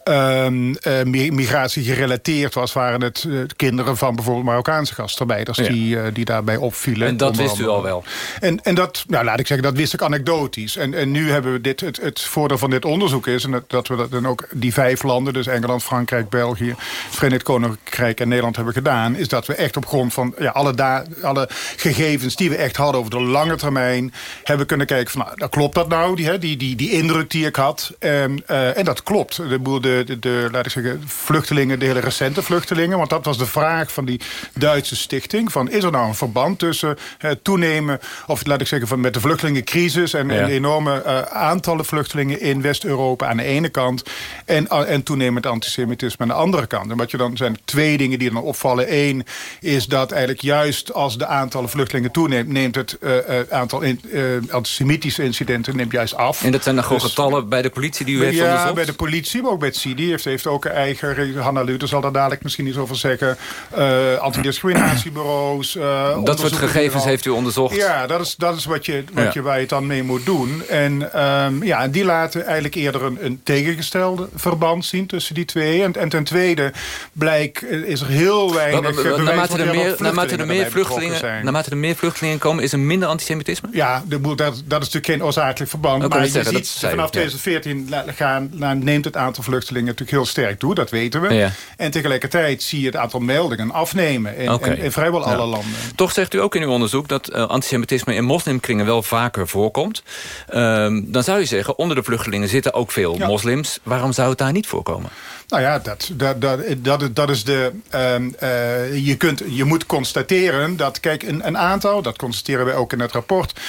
Um, uh, migratie gerelateerd was... waren het uh, kinderen van bijvoorbeeld Marokkaanse gastarbeiders... Ja. Die, uh, die daarbij opvielen. En dat wist u al wel? En, en dat, nou, laat ik zeggen, dat wist ik anekdotisch. En, en nu hebben we dit, het, het voordeel van dit onderzoek is... en dat, dat we dat dan ook die vijf landen... dus Engeland, Frankrijk, België, het Verenigd Koninkrijk en Nederland hebben gedaan... is dat we echt op grond van ja, alle, da alle gegevens die we echt hadden... over de lange termijn hebben kunnen kijken van... Nou, klopt dat nou, die, die, die, die indruk die ik had? En, en dat klopt. De boel de de, de, laat ik zeggen, vluchtelingen, de hele recente vluchtelingen. Want dat was de vraag van die Duitse stichting. Van, is er nou een verband tussen het toenemen... of laat ik zeggen, van, met de vluchtelingencrisis... en, ja. en de enorme uh, aantallen vluchtelingen in West-Europa aan de ene kant... en, uh, en toenemend antisemitisme aan de andere kant. En wat je dan zijn twee dingen die dan opvallen. Eén is dat eigenlijk juist als de aantallen vluchtelingen toeneemt... neemt het uh, aantal in, antisemitische incidenten neemt juist af. En dat zijn dan gewoon dus, getallen bij de politie die u heeft ja, onderzocht? bij de politie, maar ook bij het CIDI heeft, heeft ook een eigen... Hanna Luther zal daar dadelijk misschien iets over zeggen. Uh, antidiscriminatiebureaus. Uh, dat soort gegevens heeft u onderzocht? Ja, dat is, dat is wat je, wat je, waar je het dan mee moet doen. En um, ja, die laten eigenlijk eerder een, een tegengestelde verband zien tussen die twee. En, en ten tweede blijkt, is er heel weinig naarmate, er meer, naarmate, er meer vluchtelingen, naarmate er meer vluchtelingen komen... is er minder antisemitisme? Ja, de, dat, dat is natuurlijk geen oorzakelijk verband. maar je zeggen, ziet vanaf 2014 gaan, neemt het aantal vluchtelingen natuurlijk heel sterk toe. Dat weten we. En tegelijkertijd zie je het aantal meldingen afnemen in, in, vrijwel alle landen. Toch zegt u ook in uw onderzoek dat uh, antisemitisme in moslimkringen wel vaker voorkomt. Uh, dan zou je zeggen, onder de vluchtelingen zitten ook veel moslims. Waarom zou het daar niet voorkomen? Nou ja, dat, dat, dat, dat, is de. Uh, uh, je, kunt, je moet constateren dat, kijk, een, een aantal, dat constateren we ook in het rapport.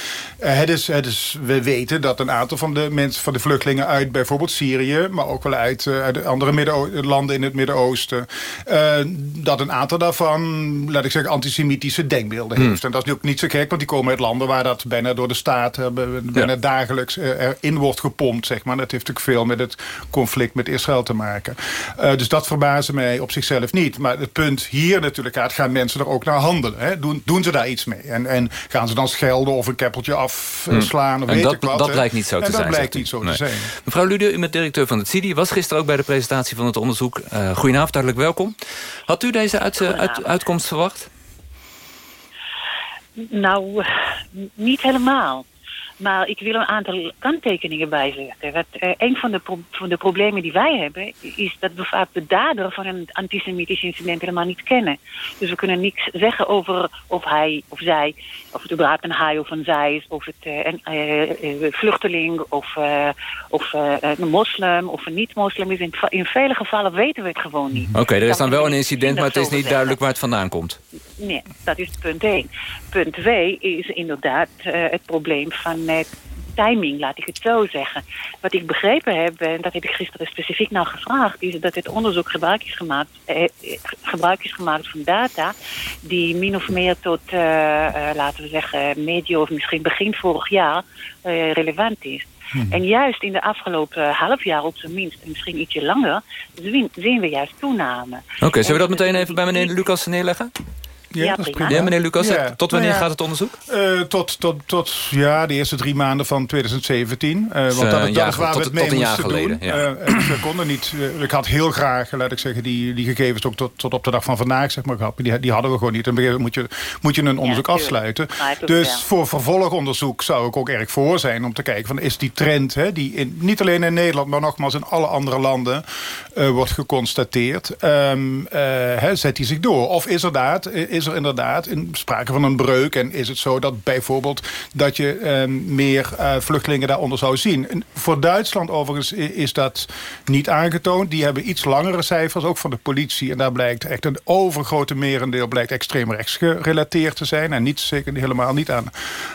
Uh, het is, het is, we weten dat een aantal van de mensen, van de vluchtelingen uit bijvoorbeeld Syrië, maar ook wel uit, uh, uit andere Midden landen in het Midden-Oosten, dat een aantal daarvan, laat ik zeggen, antisemitische denkbeelden hmm. heeft. En dat is ook niet zo gek, want die komen uit landen waar dat bijna door de staat, bijna ja. dagelijks erin wordt gepompt, zeg maar. Dat heeft natuurlijk veel met het conflict met Israël te maken. Uh, dus dat verbaasde mij op zichzelf niet. Maar het punt hier natuurlijk gaat, gaan mensen er ook naar handelen. Hè? Doen, doen ze daar iets mee? En, en gaan ze dan schelden of een keppeltje afslaan? Of en weet dat, ik wat, dat blijkt niet zo te en zijn. dat blijkt niet zo te zijn. Mevrouw Lude, u bent directeur van het CIDI. Was gisteren ook bij de presentatie van het onderzoek. Uh, goedenavond, hartelijk welkom. Had u deze uit, uit, uitkomst verwacht? Nou, niet helemaal. Maar ik wil een aantal kanttekeningen bijzetten. Wat, uh, een van de, van de problemen die wij hebben... is dat we vaak de dader van een antisemitisch incident helemaal niet kennen. Dus we kunnen niks zeggen over of hij of zij... of het überhaupt een hij of een zij is... of het uh, een uh, vluchteling of, of een moslim of een niet-moslim is. In, in, vele gevallen weten we het gewoon niet. Oké, okay, er is dan wel een incident, maar het is niet duidelijk waar het vandaan komt. Nee, dat is punt 1. Punt 2 is inderdaad het probleem van timing, laat ik het zo zeggen. Wat ik begrepen heb, en dat heb ik gisteren specifiek naar gevraagd... is dat dit onderzoek gebruik is gemaakt, eh, gebruik is gemaakt van data... die min of meer tot, uh, uh, laten we zeggen, medio of misschien begin vorig jaar uh, relevant is. Hmm. En juist in de afgelopen half jaar op zijn minst, en misschien ietsje langer... zien, zien we juist toename. Oké, okay, zullen we dat meteen even bij meneer Lucas neerleggen? Ja, ja, meneer Lucas, tot wanneer nou gaat het onderzoek? Uh, tot, tot, tot ja, de eerste drie maanden van 2017. Uh, want dat, dat, dat is waar tot, we het mee moesten geleden, doen. Ja. Uh, we konden niet, ik had heel graag, laat ik zeggen, die, die gegevens ook tot, tot op de dag van vandaag zeg maar, gehad. Die, die hadden we gewoon niet. Dan moet je, moet je een onderzoek afsluiten. Dus voor vervolgonderzoek zou ik ook erg voor zijn om te kijken van is die trend, hè, die in, niet alleen in Nederland, maar nogmaals in alle andere landen wordt geconstateerd. Um, hè, zet die zich door? Of is er, daad, is er inderdaad in sprake van een breuk? En is het zo dat bijvoorbeeld dat je uh, meer uh, vluchtelingen daaronder zou zien? En voor Duitsland overigens is dat niet aangetoond. Die hebben iets langere cijfers, ook van de politie. En daar blijkt echt een overgrote merendeel blijkt extreem rechts gerelateerd te zijn. En niet zeker helemaal niet aan,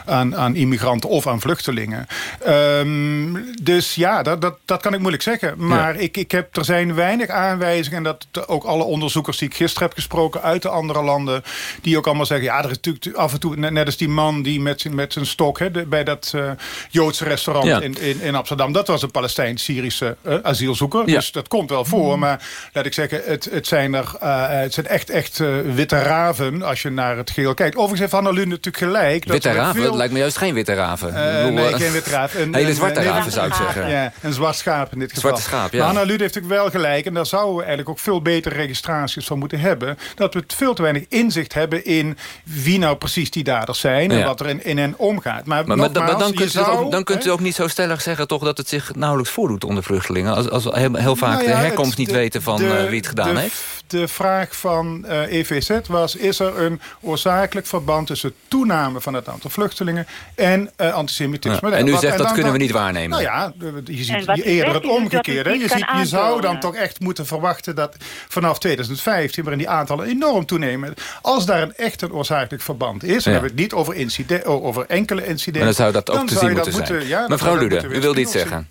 aan, aan immigranten of aan vluchtelingen. Um, dus ja, dat, dat, dat kan ik moeilijk zeggen. Maar ja. ik, ik heb, er zijn weinig aanwijzingen... dat ook alle onderzoekers die ik gisteren heb gesproken... uit de andere landen die ook allemaal zeggen... ja, er is natuurlijk af en toe, net als die man die met, met zijn stok... Hè, de, bij dat uh, Joodse restaurant ja. in, in, in, Amsterdam... dat was een Palestijn-Syrische uh, asielzoeker. Ja. Dus dat komt wel voor. Maar laat ik zeggen, het, het, zijn, er, uh, het zijn echt, echt witte raven... als je naar het geheel kijkt. Overigens heeft Hannelune natuurlijk gelijk. Dat witte raven? Veel... Dat lijkt me juist geen witte raven. nee, geen witte raven. Een, hele zwarte raven, zou ik zeggen. Ja, een zwart schaap in dit geval. Zwarte schaap, ja. Maar Hannelune heeft natuurlijk wel gelijk... en daar zouden we eigenlijk ook veel betere registraties van moeten hebben... dat we veel te weinig inzicht hebben in wie nou precies die daders zijn... en ja. wat er in, in hen omgaat. Maar, maar, nogmaals, maar dan, kunt zou, ook, dan kunt u ook niet zo stellig zeggen toch dat het zich nauwelijks voordoet onder vluchtelingen. Als, als we heel, heel vaak nou ja, de herkomst het, niet weten van de, uh, wie het gedaan de, heeft. De vraag van uh, eh, EVZ was... is er een oorzakelijk verband tussen toename van het aantal vluchtelingen... en uh, antisemitisme? Ja. En u zegt en dat dan, kunnen we niet waarnemen. Nou ja, je ziet je eerder het omgekeerde. Je, ziet, je zou dan toch echt moeten verwachten dat vanaf 2015... waarin die aantallen enorm toenemen... als daar een echt een oorzakelijk verband is... Ja. we hebben het niet over, incident, over enkele incidenten... Maar dan zou dat ook dan te zien moeten zijn. Moeten, ja, Mevrouw Lude, u wilde iets zeggen.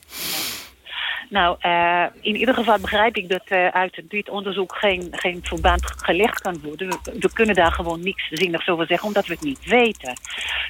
Nou, uh, in ieder geval begrijp ik dat uh, uit dit onderzoek geen, geen verband gelegd kan worden. We, we, kunnen daar gewoon niks zinnigs over zeggen, omdat we het niet weten.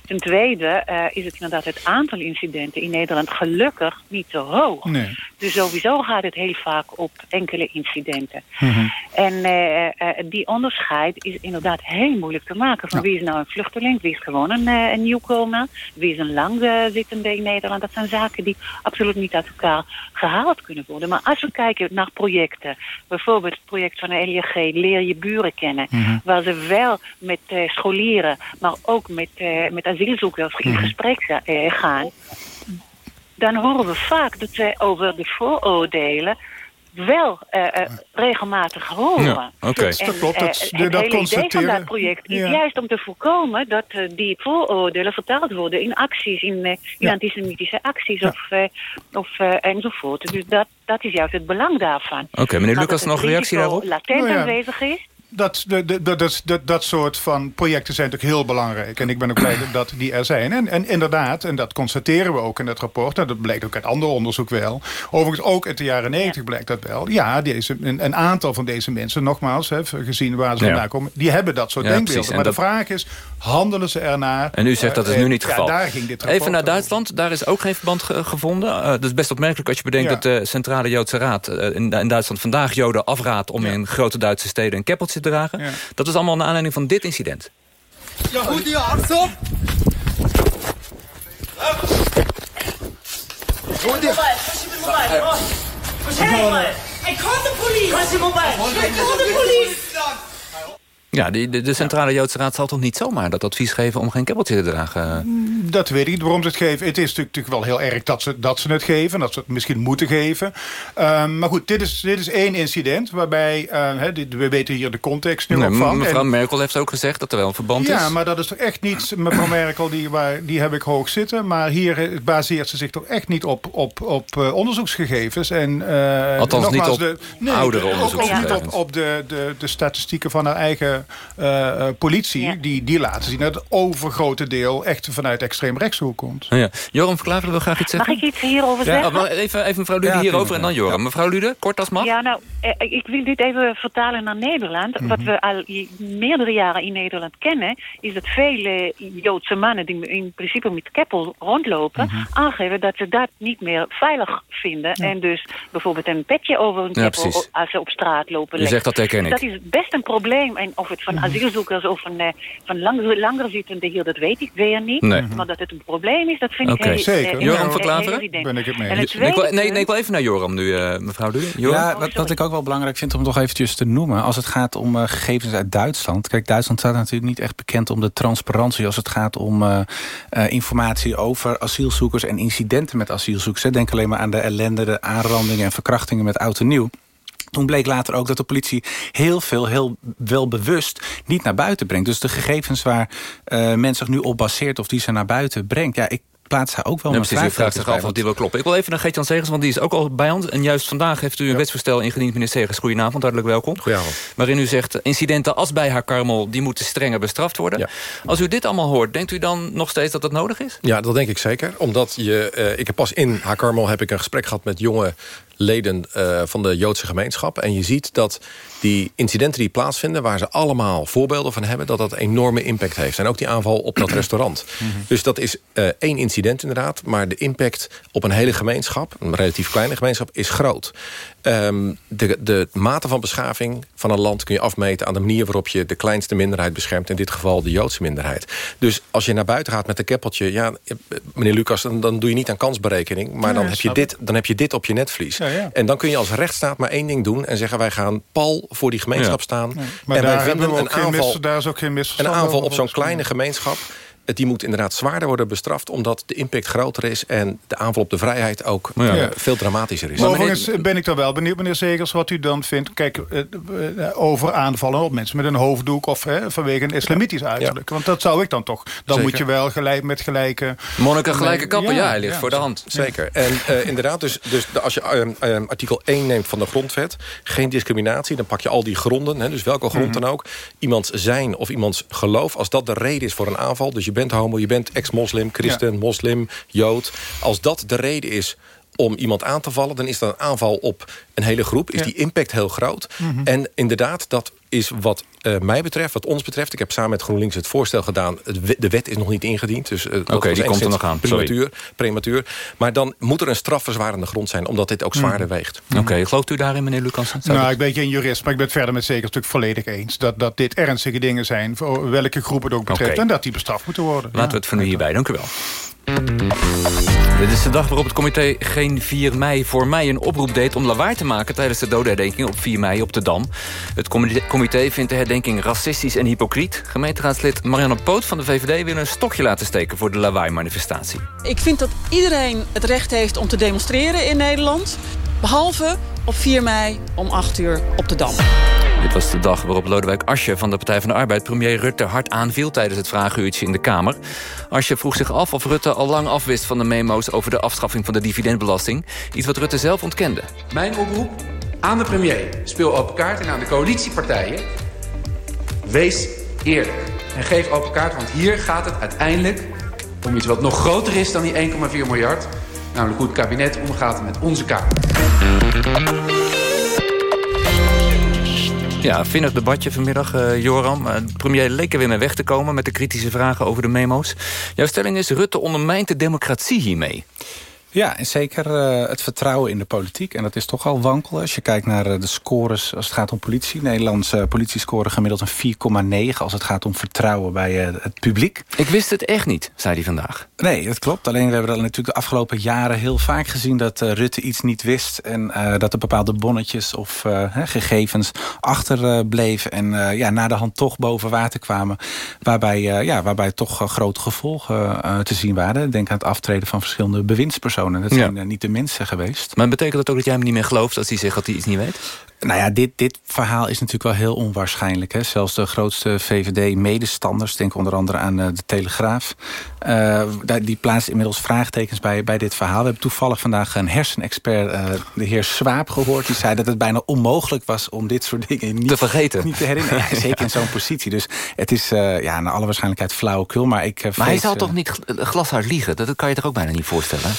Ten tweede uh, is het inderdaad het aantal incidenten in Nederland gelukkig niet zo hoog. Nee. Dus sowieso gaat het heel vaak op enkele incidenten. Mhm. En eh, eh, die onderscheid is inderdaad heel moeilijk te maken. Van wie is nou een vluchteling, wie is gewoon een, eh, een nieuwkomer, wie is een langzittende in Nederland. Dat zijn zaken die absoluut niet uit elkaar gehaald kunnen worden. Maar als we kijken naar projecten, bijvoorbeeld het project van de LJG, Leer je buren kennen, Mhm. waar ze wel met eh, scholieren, maar ook met, eh, met asielzoekers in Mhm. gesprek eh, gaan, dan horen we vaak dat zij over de vooroordelen wel eh, eh, regelmatig horen. Ja, oké. En, Dat klopt, dat- eh, dat het hele idee van dat project is Ja. juist om te voorkomen dat die vooroordelen vertaald worden in acties, in, in Ja. antisemitische acties of, of enzovoort. Dus dat, dat is juist het belang daarvan. Oké, meneer Maar Lucas, dat nog reactie daarop? latent Nou ja. aanwezig is. Dat, de- dat, dat, dat soort van projecten zijn natuurlijk heel belangrijk. En ik ben ook blij dat- dat die er zijn. En, en inderdaad, en dat constateren we ook in het rapport... en dat blijkt ook uit ander onderzoek wel... overigens ook uit de jaren negentig blijkt dat wel... ja, deze, een, een aantal van deze mensen, nogmaals, hè, gezien waar ze Ja. vandaan komen... die hebben dat soort Ja, denkbeelden. Maar de dat- vraag is, handelen ze ernaar? En u zegt dat is Eh, nu niet ja, het geval. daar ging dit rapport Even naar. Duitsland, daar is ook geen verband ge- gevonden. Eh, dat is best opmerkelijk als je bedenkt dat de Centrale Joodse Raad... eh, in, in Duitsland vandaag Joden afraadt om in grote Duitse steden een keppeltje te dragen. Ja. Dat is allemaal naar aanleiding van dit incident. Ja, goed hier, arts op! Goed hier! I called the police! I called the police! Ja, de, de Centrale Joodse Raad zal toch niet zomaar dat advies geven... om geen keppeltje te dragen? Dat weet ik niet waarom ze het geven. Het is natuurlijk, natuurlijk wel heel erg dat ze, dat ze het geven. Dat ze het misschien moeten geven. Ehm, maar goed, dit is, dit is één incident waarbij... eh, dit- we weten hier de context nu Nee, van. mevrouw En- Merkel heeft ook gezegd dat er wel een verband ja, is. maar dat is toch echt niet... Mevrouw Merkel, die, waar, die heb ik hoog zitten. Maar hier eh, baseert ze zich toch echt niet op, op, op eh, onderzoeksgegevens. En, eh, Althans, niet op oudere ook- Ook, niet onderzoeksgegevens. op, op de, de, de statistieken van haar eigen eh, eh, politie. Die, die laten zien dat het overgrote deel echt vanuit extreem rechtshoek komt. Oh ja. Joram Verklaveren wil graag iets Mag zeggen. ik iets hierover Ja, zeggen? maar even, even mevrouw Lude Ja, hierover en dan Joram. Mevrouw Lude, kort als mag. Ja, nou, eh, ik wil dit even vertalen naar Nederland. Wat we al meerdere jaren in Nederland kennen... is dat vele Joodse mannen die in principe met keppel rondlopen... aangeven dat ze dat niet meer veilig vinden. En dus bijvoorbeeld een petje over hun Ja, keppel als ze op straat lopen. U zegt dat herken ik. Dat is best een probleem. En of het van asielzoekers of van, eh, van langer, langer zittenden hier, dat weet ik weer niet. Nee. Maar dat het een probleem is, dat vind ik heel, Zeker. eh, Joram Verklaveren? heel evident. Ben ik het mee En eens. het Nee, ik wil, nee, ik wil even naar Joram nu, eh, mevrouw. Joram? Ja, wat, wat ik ook wel belangrijk vind om nog eventjes te noemen... als het gaat om eh, gegevens uit Duitsland... kijk, Duitsland staat natuurlijk niet echt bekend om de transparantie... als het gaat om eh, eh, informatie over asielzoekers en incidenten met asielzoekers. Denk alleen maar aan de ellende, de aanrandingen en verkrachtingen met oud en nieuw. Toen bleek later ook dat de politie heel veel, heel wel bewust niet naar buiten brengt. Dus de gegevens waar eh men zich nu op baseert of die ze naar buiten brengt... ja, ik plaats daar ook wel Ja, mijn precies, u vraagt vraagtekens zich af of die wel kloppen. Ik wil even naar Geert-Jan Segers, want die is ook al bij ons. En juist vandaag heeft u een wetsvoorstel ingediend, meneer Segers. Goedenavond, hartelijk welkom. Goedenavond. Waarin u zegt, incidenten als bij haar Karmel... die moeten strenger bestraft worden. Als u dit allemaal hoort, denkt u dan nog steeds dat dat nodig is? Ja, dat denk ik zeker. Omdat je, eh, ik heb pas in Hakarmel heb ik een gesprek gehad met jonge leden eh, van de Joodse gemeenschap. En je ziet dat die incidenten die plaatsvinden... waar ze allemaal voorbeelden van hebben... dat dat enorme impact heeft. En ook die aanval op dat restaurant. Dus dat is eh, één incident inderdaad. Maar de impact op een hele gemeenschap... een relatief kleine gemeenschap, is groot. Ehm, de, de mate van beschaving van een land kun je afmeten... aan de manier waarop je de kleinste minderheid beschermt. In dit geval de Joodse minderheid. Dus als je naar buiten gaat met een keppeltje... ja, eh, meneer Lucas, dan, dan doe je niet aan kansberekening... maar Ja, dan, ja, heb je dit, dan heb je dit op je netvlies. Ja, ja. En dan kun je als rechtsstaat maar één ding doen... en zeggen wij gaan pal voor die gemeenschap Ja. staan. Ja. Maar en daar wij hebben vinden we een ook geen aanval, mis- daar is ook geen een aanval op zo'n kleine gemeenschap... die moet inderdaad zwaarder worden bestraft... omdat de impact groter is... en de aanval op de vrijheid ook Ja. eh, veel dramatischer is. Maar overigens ben ik dan wel benieuwd, meneer Zegers, wat u dan vindt... kijk, eh, eh, over aanvallen op mensen met een hoofddoek... of hè, vanwege een islamitisch uiterlijk. Want dat zou ik dan toch... dan Zeker. moet je wel gelijk met gelijke... Monniken gelijke kappen, ja, hij ligt voor de hand. Zeker. En eh, inderdaad, dus, dus de- als je artikel 1 neemt van de grondwet... geen discriminatie, dan pak je al die gronden... Hè, dus welke grond Mhm. dan ook... iemands zijn of iemands geloof... als dat de reden is voor een aanval... dus je bent homo, je bent ex-moslim, christen, moslim, jood... als dat de reden is om iemand aan te vallen... dan is dat een aanval op een hele groep. Is die impact heel groot. Mhm. En inderdaad, dat is wat eh, mij betreft, wat ons betreft... ik heb samen met GroenLinks het voorstel gedaan. De wet is nog niet ingediend. Dus, uh, Oké, die komt er nog aan. Prematuur, prematuur. Maar dan moet er een strafverzwarende grond zijn... omdat dit ook zwaarder Mhm. weegt. Oké, gelooft u daarin, meneer? Zou Nou, dat- ik ben geen jurist, maar ik ben het verder met zeker stuk volledig eens. Dat, dat dit ernstige dingen zijn, voor welke groep het ook betreft. En dat die bestraft moeten worden. Laten we het voor nu hierbij. Dank u wel. Dit is de dag waarop het comité Geen 4 mei voor mij een oproep deed... om lawaai te maken tijdens de dodenherdenking op 4 mei op de Dam. Het comité- vindt de herdenking racistisch en hypocriet. Gemeenteraadslid Marianne Poot van de VVD wil een stokje laten steken... voor de lawaai-manifestatie. Ik vind dat iedereen het recht heeft om te demonstreren in Nederland. Behalve op 4 mei om 8 uur op de Dam. Dit was de dag waarop Lodewijk Asje van de Partij van de Arbeid... premier Rutte hard aanviel tijdens het vragenuurtje in de Kamer. Asje vroeg zich af of Rutte al lang afwist van de memo's... over de afschaffing van de dividendbelasting. Iets wat Rutte zelf ontkende. Mijn oproep aan de premier. Speel open kaart en aan de coalitiepartijen. Wees eerlijk. En geef open kaart, want hier gaat het uiteindelijk... om iets wat nog groter is dan die 1,4 miljard. Namelijk hoe het kabinet omgaat met onze Kamer. Ja, vinnig debatje vanmiddag, eh, Joram. De premier leek er weer mee weg te komen... met de kritische vragen over de memo's. Jouw stelling is, Rutte ondermijnt de democratie hiermee. Ja, en zeker eh, het vertrouwen in de politiek. En dat is toch al wankel. Als je kijkt naar eh, de scores als het gaat om politie. Nederlandse uh, politie scoren gemiddeld een 4,9 als het gaat om vertrouwen bij uh, het publiek. Ik wist het echt niet, zei hij vandaag. Nee, dat klopt. Alleen we hebben dat natuurlijk de afgelopen jaren heel vaak gezien... dat Rutte iets niet wist en dat er bepaalde bonnetjes of gegevens achterbleven... en ja, na de hand toch boven water kwamen. Waarbij, ja, waarbij toch grote gevolgen te zien waren. Denk aan het aftreden van verschillende bewindspersonen. Dat zijn ja. niet de mensen geweest. Maar betekent dat ook dat jij hem niet meer gelooft... als hij zegt dat hij iets niet weet? Nou ja, dit, dit verhaal is natuurlijk wel heel onwaarschijnlijk. Hè? Zelfs de grootste VVD-medestanders, denk onder andere aan uh, de Telegraaf... Uh, die plaatst inmiddels vraagtekens bij, bij dit verhaal. We hebben toevallig vandaag een hersenexpert, uh, de heer Swaap, gehoord. Die zei dat het bijna onmogelijk was om dit soort dingen niet te vergeten. Niet te herinneren. Ja, zeker in zo'n positie. Dus het is ja, naar alle waarschijnlijkheid flauwekul. Maar, ik, maar hij zou toch niet glashard liegen? Dat kan je toch ook bijna niet voorstellen?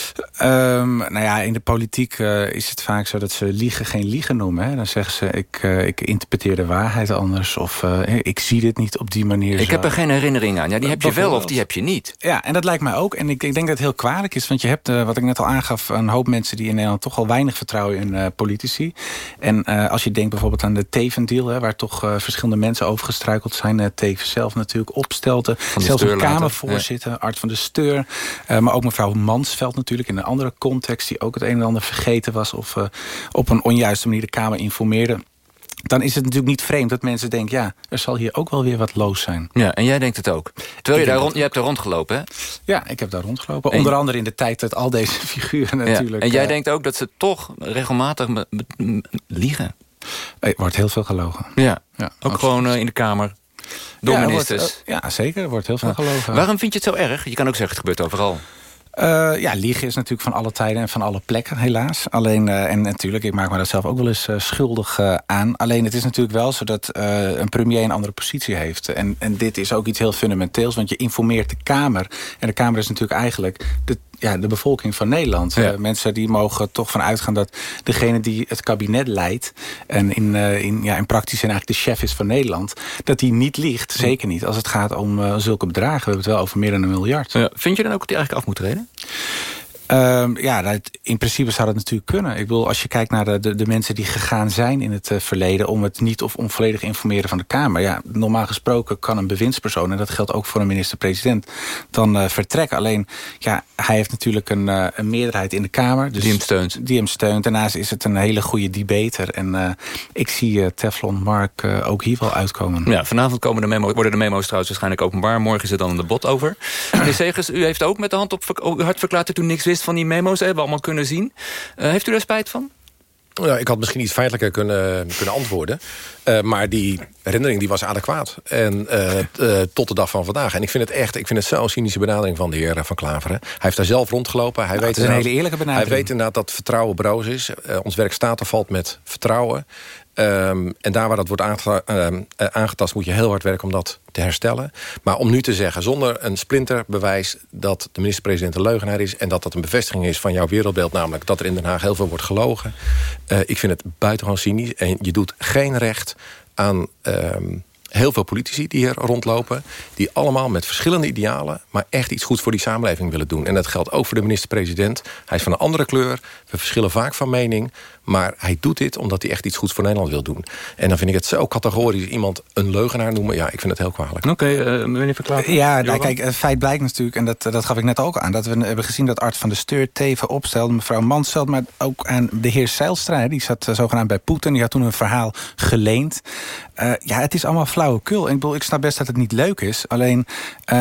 Um, nou ja, in de politiek is het vaak zo dat ze liegen geen liegen noemen. Hè? Zeggen ze, ik, uh, ik interpreteer de waarheid anders. Of uh, ik zie dit niet op die manier. Ik zo. heb er geen herinnering aan. Ja, die heb je wel of die heb je niet. Ja, en dat lijkt mij ook. En ik, ik denk dat het heel kwalijk is. Want je hebt, uh, wat ik net al aangaf... een hoop mensen die in Nederland toch al weinig vertrouwen in politici. En als je denkt bijvoorbeeld aan de Teven-deal... Waar toch verschillende mensen over gestruikeld zijn. Teven zelf natuurlijk, opstelten. Zelfs een Kamervoorzitter, ja. Art van de Steur. maar ook mevrouw Mansveld natuurlijk in een andere context... die ook het een en ander vergeten was... of op een onjuiste manier de Kamer informeerde dan is het natuurlijk niet vreemd dat mensen denken... ja, er zal hier ook wel weer wat loos zijn. Ja, en jij denkt het ook. Terwijl je, daar rond, je hebt er rondgelopen, hè? Ja, ik heb daar rondgelopen. En Onder andere in de tijd dat al deze figuren natuurlijk... Ja, en jij uh, denkt ook dat ze toch regelmatig liegen? Er wordt heel veel gelogen. Ja, ja ook absoluut. gewoon uh, in de Kamer. Door ja, ministers. Wordt, uh, ja, zeker. Er wordt heel veel gelogen. Waarom vind je het zo erg? Je kan ook zeggen, het gebeurt overal. Uh, ja, liegen is natuurlijk van alle tijden en van alle plekken, helaas. Alleen, uh, en natuurlijk, ik maak me daar zelf ook wel eens uh, schuldig aan. Alleen het is natuurlijk wel zo dat een premier een andere positie heeft. En, en dit is ook iets heel fundamenteels, want je informeert de Kamer. En de Kamer is natuurlijk eigenlijk de ja, de bevolking van Nederland. Ja. Uh, mensen die mogen toch van uitgaan dat degene die het kabinet leidt... en in, uh, in, ja, in praktisch en eigenlijk de chef is van Nederland... dat die niet liegt, zeker niet, als het gaat om uh, zulke bedragen. We hebben het wel over meer dan een miljard. Ja. Vind je dan ook dat hij eigenlijk af moet treden? Um, ja, dat, in principe zou dat natuurlijk kunnen. Ik bedoel, als je kijkt naar de, de, de mensen die gegaan zijn in het uh, verleden... om het niet of onvolledig informeren van de Kamer. Ja, normaal gesproken kan een bewindspersoon... en dat geldt ook voor een minister-president, dan uh, vertrekken. Alleen, ja, hij heeft natuurlijk een, uh, een meerderheid in de Kamer. Dus die hem steunt. Die hem steunt. Daarnaast is het een hele goede debater. En ik zie Teflon Mark ook hier wel uitkomen. Ja, vanavond komen de memo, worden de memo's trouwens waarschijnlijk openbaar. Morgen is er dan een debat over. Meneer Segers, u heeft ook met de hand op hart verklaard... dat u niks wist van die memo's hebben we allemaal kunnen zien. Uh, heeft u daar spijt van? Nou, ik had misschien iets feitelijker kunnen, kunnen antwoorden. Uh, maar die herinnering die was adequaat. En uh, tot de dag van vandaag. En ik vind het echt, ik vind het zo'n cynische benadering van de heer Van Klaveren. Hij heeft daar zelf rondgelopen. Hij nou, weet het is een hele eerlijke benadering. Hij weet inderdaad dat vertrouwen broos is. ons werk staat of valt met vertrouwen. Ehm, en daar waar dat wordt ehm, eh, aangetast... moet je heel hard werken om dat te herstellen. Maar om nu te zeggen, zonder een splinterbewijs... dat de minister-president een leugenaar is... en dat dat een bevestiging is van jouw wereldbeeld... namelijk dat er in Den Haag heel veel wordt gelogen... Uh, ik vind het buitengewoon cynisch. En je doet geen recht aan... Ehm, heel veel politici die hier rondlopen... die allemaal met verschillende idealen... maar echt iets goeds voor die samenleving willen doen. En dat geldt ook voor de minister-president. Hij is van een andere kleur. We verschillen vaak van mening. Maar hij doet dit omdat hij echt iets goeds voor Nederland wil doen. En dan vind ik het zo categorisch iemand een leugenaar noemen. Ja, ik vind het heel kwalijk. Oké, okay, uh, meneer Verklaar. Ja, nou, kijk, het feit blijkt natuurlijk, en dat, dat gaf ik net ook aan... dat we hebben gezien dat Art van de Steur teven opstelde... mevrouw Mansveld, maar ook aan de heer Zeilstra. Die zat zogenaamd bij Poetin. Die had toen een verhaal geleend. Uh, ja, het is allemaal flauwekul. En ik, bedoel, ik snap best dat het niet leuk is. Alleen,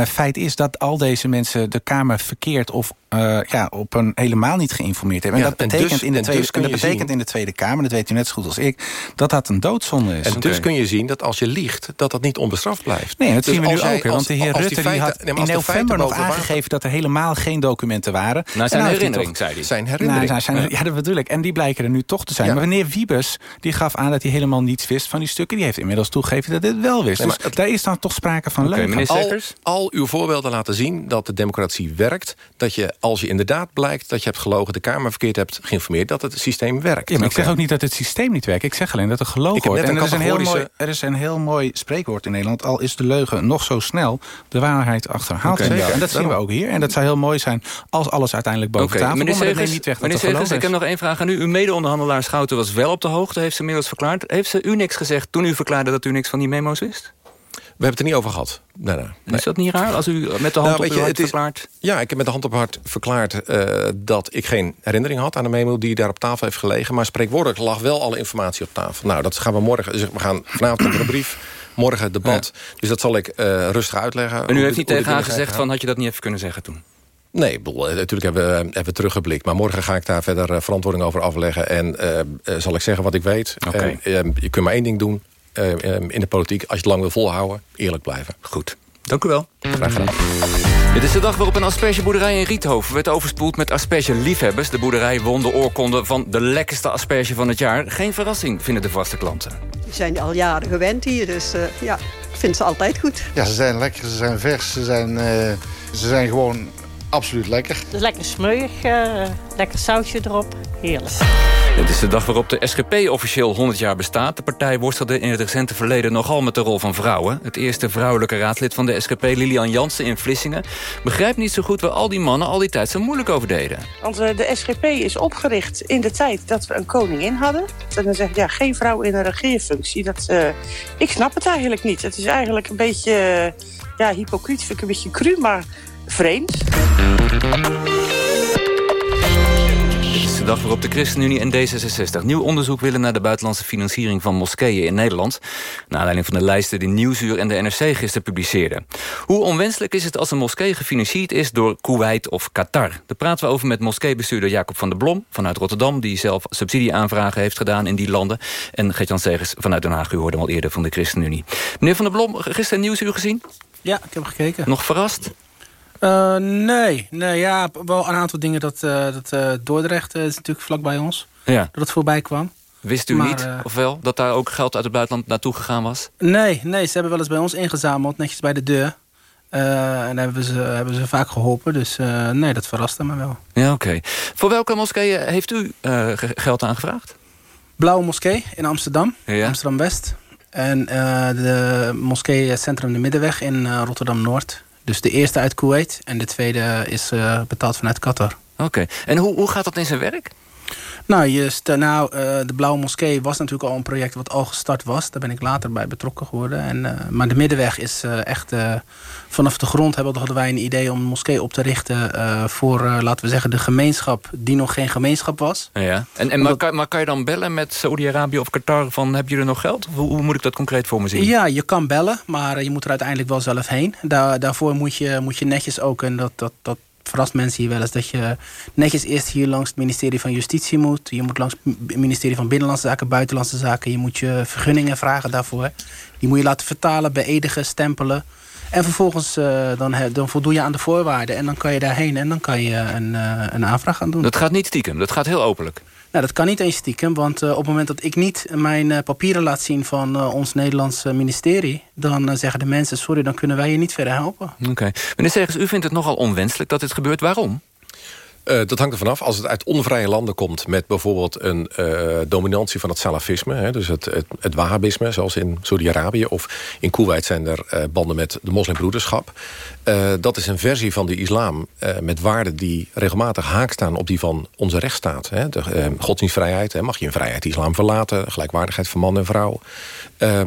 feit is dat al deze mensen de Kamer verkeerd... of uh, ja, op een helemaal niet geïnformeerd hebben. En ja, dat betekent, dus, in, de tweede, dus dat betekent zien, in de Tweede Kamer, dat weet u net zo goed als ik... dat dat een doodzonde is. En okay. dus kun je zien dat als je liegt, dat dat niet onbestraft blijft. Nee, dat dus zien we nu ook. Als, want de heer Rutte feiten, die had nee, in november nog aangegeven... dat er helemaal geen documenten waren. Nou, zijn herinnering, zei hij. Zijn herinnering. Nou, zijn, ja, dat bedoel ik. En die blijken er nu toch te zijn. Ja. Maar meneer Wiebes, die gaf aan dat hij helemaal niets wist van die stukken. Die heeft inmiddels toegegeven dat dit wel wist. Nee, maar dus daar is dan toch sprake van okay, leugen. Al, al uw voorbeelden laten zien dat de democratie werkt. Dat je, als je inderdaad blijkt dat je hebt gelogen... de Kamer verkeerd hebt geïnformeerd, dat het systeem werkt. Ja, maar ik zeg ook niet dat het systeem niet werkt. Ik zeg alleen dat er gelogen wordt. En er is, een heel mooi, er is een heel mooi spreekwoord in Nederland. Al is de leugen nog zo snel, de waarheid achterhaalt okay, ja, En dat zien we ook hier. En dat zou heel mooi zijn als alles uiteindelijk boven okay, tafel meneer komt. Segers, niet weg meneer Segers, ik heb nog één vraag aan u. Uw mede-onderhandelaar Schouten was wel op de hoogte, heeft ze inmiddels verklaard. Heeft ze u niks gezegd toen u verklaarde dat u niks van die memo's wist? We hebben het er niet over gehad. Nee, nee, nee. Is dat niet raar als u met de hand nou, op uw hart is, verklaart? Ja, ik heb met de hand op hart verklaard uh, dat ik geen herinnering had aan de memo die daar op tafel heeft gelegen. Maar spreekwoordelijk lag wel alle informatie op tafel. Nou, dat gaan we morgen. Dus we gaan vanavond een brief. Morgen debat. Ja. Dus dat zal ik uh, rustig uitleggen. En u heeft niet tegen haar gezegd van had je dat niet even kunnen zeggen toen? Nee, bedoel, natuurlijk hebben we, hebben we teruggeblikt. Maar morgen ga ik daar verder verantwoording over afleggen. En uh, zal ik zeggen wat ik weet. Okay. je kunt maar één ding doen uh, in de politiek. Als je het lang wil volhouden, eerlijk blijven. Goed. Dank u wel. Graag gedaan. Dit is de dag waarop een aspergeboerderij in Riethoven werd overspoeld met aspergeliefhebbers. De boerderij won de oorkonde van de lekkerste asperge van het jaar. Geen verrassing, vinden de vaste klanten. Die zijn al jaren gewend hier, dus uh, ja, ik vind ze altijd goed. Ja, ze zijn lekker, ze zijn vers, ze zijn, uh, ze zijn gewoon absoluut lekker. Lekker smeuig, uh, lekker sausje erop, heerlijk. Het is de dag waarop de SGP officieel 100 jaar bestaat. De partij worstelde in het recente verleden nogal met de rol van vrouwen. Het eerste vrouwelijke raadslid van de SGP, Lilian Jansen in Vlissingen... begrijpt niet zo goed waar al die mannen al die tijd zo moeilijk over deden. Want de SGP is opgericht in de tijd dat we een koningin hadden. En dan zeg ik, ja, geen vrouw in een regeerfunctie. Dat, uh, ik snap het eigenlijk niet. Het is eigenlijk een beetje, uh, ja, hypocriet, vind ik een beetje cru, maar vreemd. de dag waarop de ChristenUnie en D66 nieuw onderzoek willen naar de buitenlandse financiering van moskeeën in Nederland. Naar aanleiding van de lijsten die Nieuwsuur en de NRC gisteren publiceerden. Hoe onwenselijk is het als een moskee gefinancierd is door Kuwait of Qatar? Daar praten we over met moskeebestuurder Jacob van der Blom vanuit Rotterdam, die zelf subsidieaanvragen heeft gedaan in die landen. En Gert-Jan Segers vanuit Den Haag, u hoorde hem al eerder van de ChristenUnie. Meneer van der Blom, gisteren Nieuwsuur gezien? Ja, ik heb gekeken. Nog verrast? Uh, nee, nee, ja, wel een aantal dingen dat, uh, dat uh, Dordrecht is natuurlijk vlakbij ons. Ja. Dat het voorbij kwam. Wist u maar, niet, of wel, dat daar ook geld uit het buitenland naartoe gegaan was? Nee, nee, ze hebben wel eens bij ons ingezameld, netjes bij de deur. en hebben ze, hebben ze vaak geholpen, dus nee, dat verraste me wel. Ja, oké. Okay. Voor welke moskeeën heeft u geld aangevraagd? Blauwe Moskee in Amsterdam, ja. Amsterdam-West. En de moskee Centrum de Middenweg in Rotterdam-Noord. Dus de eerste uit Kuwait en de tweede is uh, betaald vanuit Qatar. Oké, en hoe, hoe gaat dat in zijn werk? Nou, just, nou uh, de Blauwe Moskee was natuurlijk al een project wat al gestart was. Daar ben ik later bij betrokken geworden. En, uh, maar de middenweg is uh, echt... vanaf de grond hebben, hadden wij een idee om een moskee op te richten... voor, laten we zeggen, de gemeenschap die nog geen gemeenschap was. Ja. En, en maar, kan, maar kan je dan bellen met Saudi-Arabië of Qatar van... heb je er nog geld? Of hoe, hoe, moet ik dat concreet voor me zien? Ja, je kan bellen, maar je moet er uiteindelijk wel zelf heen. Daar, daarvoor moet je, moet je netjes ook... en dat, dat, dat verrast mensen hier wel eens... dat je netjes eerst hier langs het ministerie van Justitie moet. Je moet langs het ministerie van Binnenlandse Zaken, Buitenlandse Zaken. Je moet je vergunningen vragen daarvoor. Die moet je laten vertalen, beëdigen, stempelen. En vervolgens uh, dan, dan voldoe je aan de voorwaarden. En dan kan je daarheen en dan kan je een, uh, een aanvraag gaan doen. Dat gaat niet stiekem, dat gaat heel openlijk. Nou, dat kan niet eens stiekem, want uh, op het moment dat ik niet mijn papieren laat zien van uh, ons Nederlandse ministerie, dan zeggen de mensen, sorry, dan kunnen wij je niet verder helpen. Oké. Okay. Meneer Segers, u vindt het nogal onwenselijk dat dit gebeurt. Waarom? Uh, dat hangt er vanaf. Als het uit onvrije landen komt... met bijvoorbeeld een uh, dominantie van het salafisme... Hè, dus het, het, het wahhabisme, zoals in Saudi-Arabië... of in Kuwait zijn er uh, banden met de moslimbroederschap. dat is een versie van de islam met waarden die regelmatig haak staan... op die van onze rechtsstaat. Hè, godsdienstvrijheid, hè, mag je in vrijheid islam verlaten... gelijkwaardigheid van man en vrouw.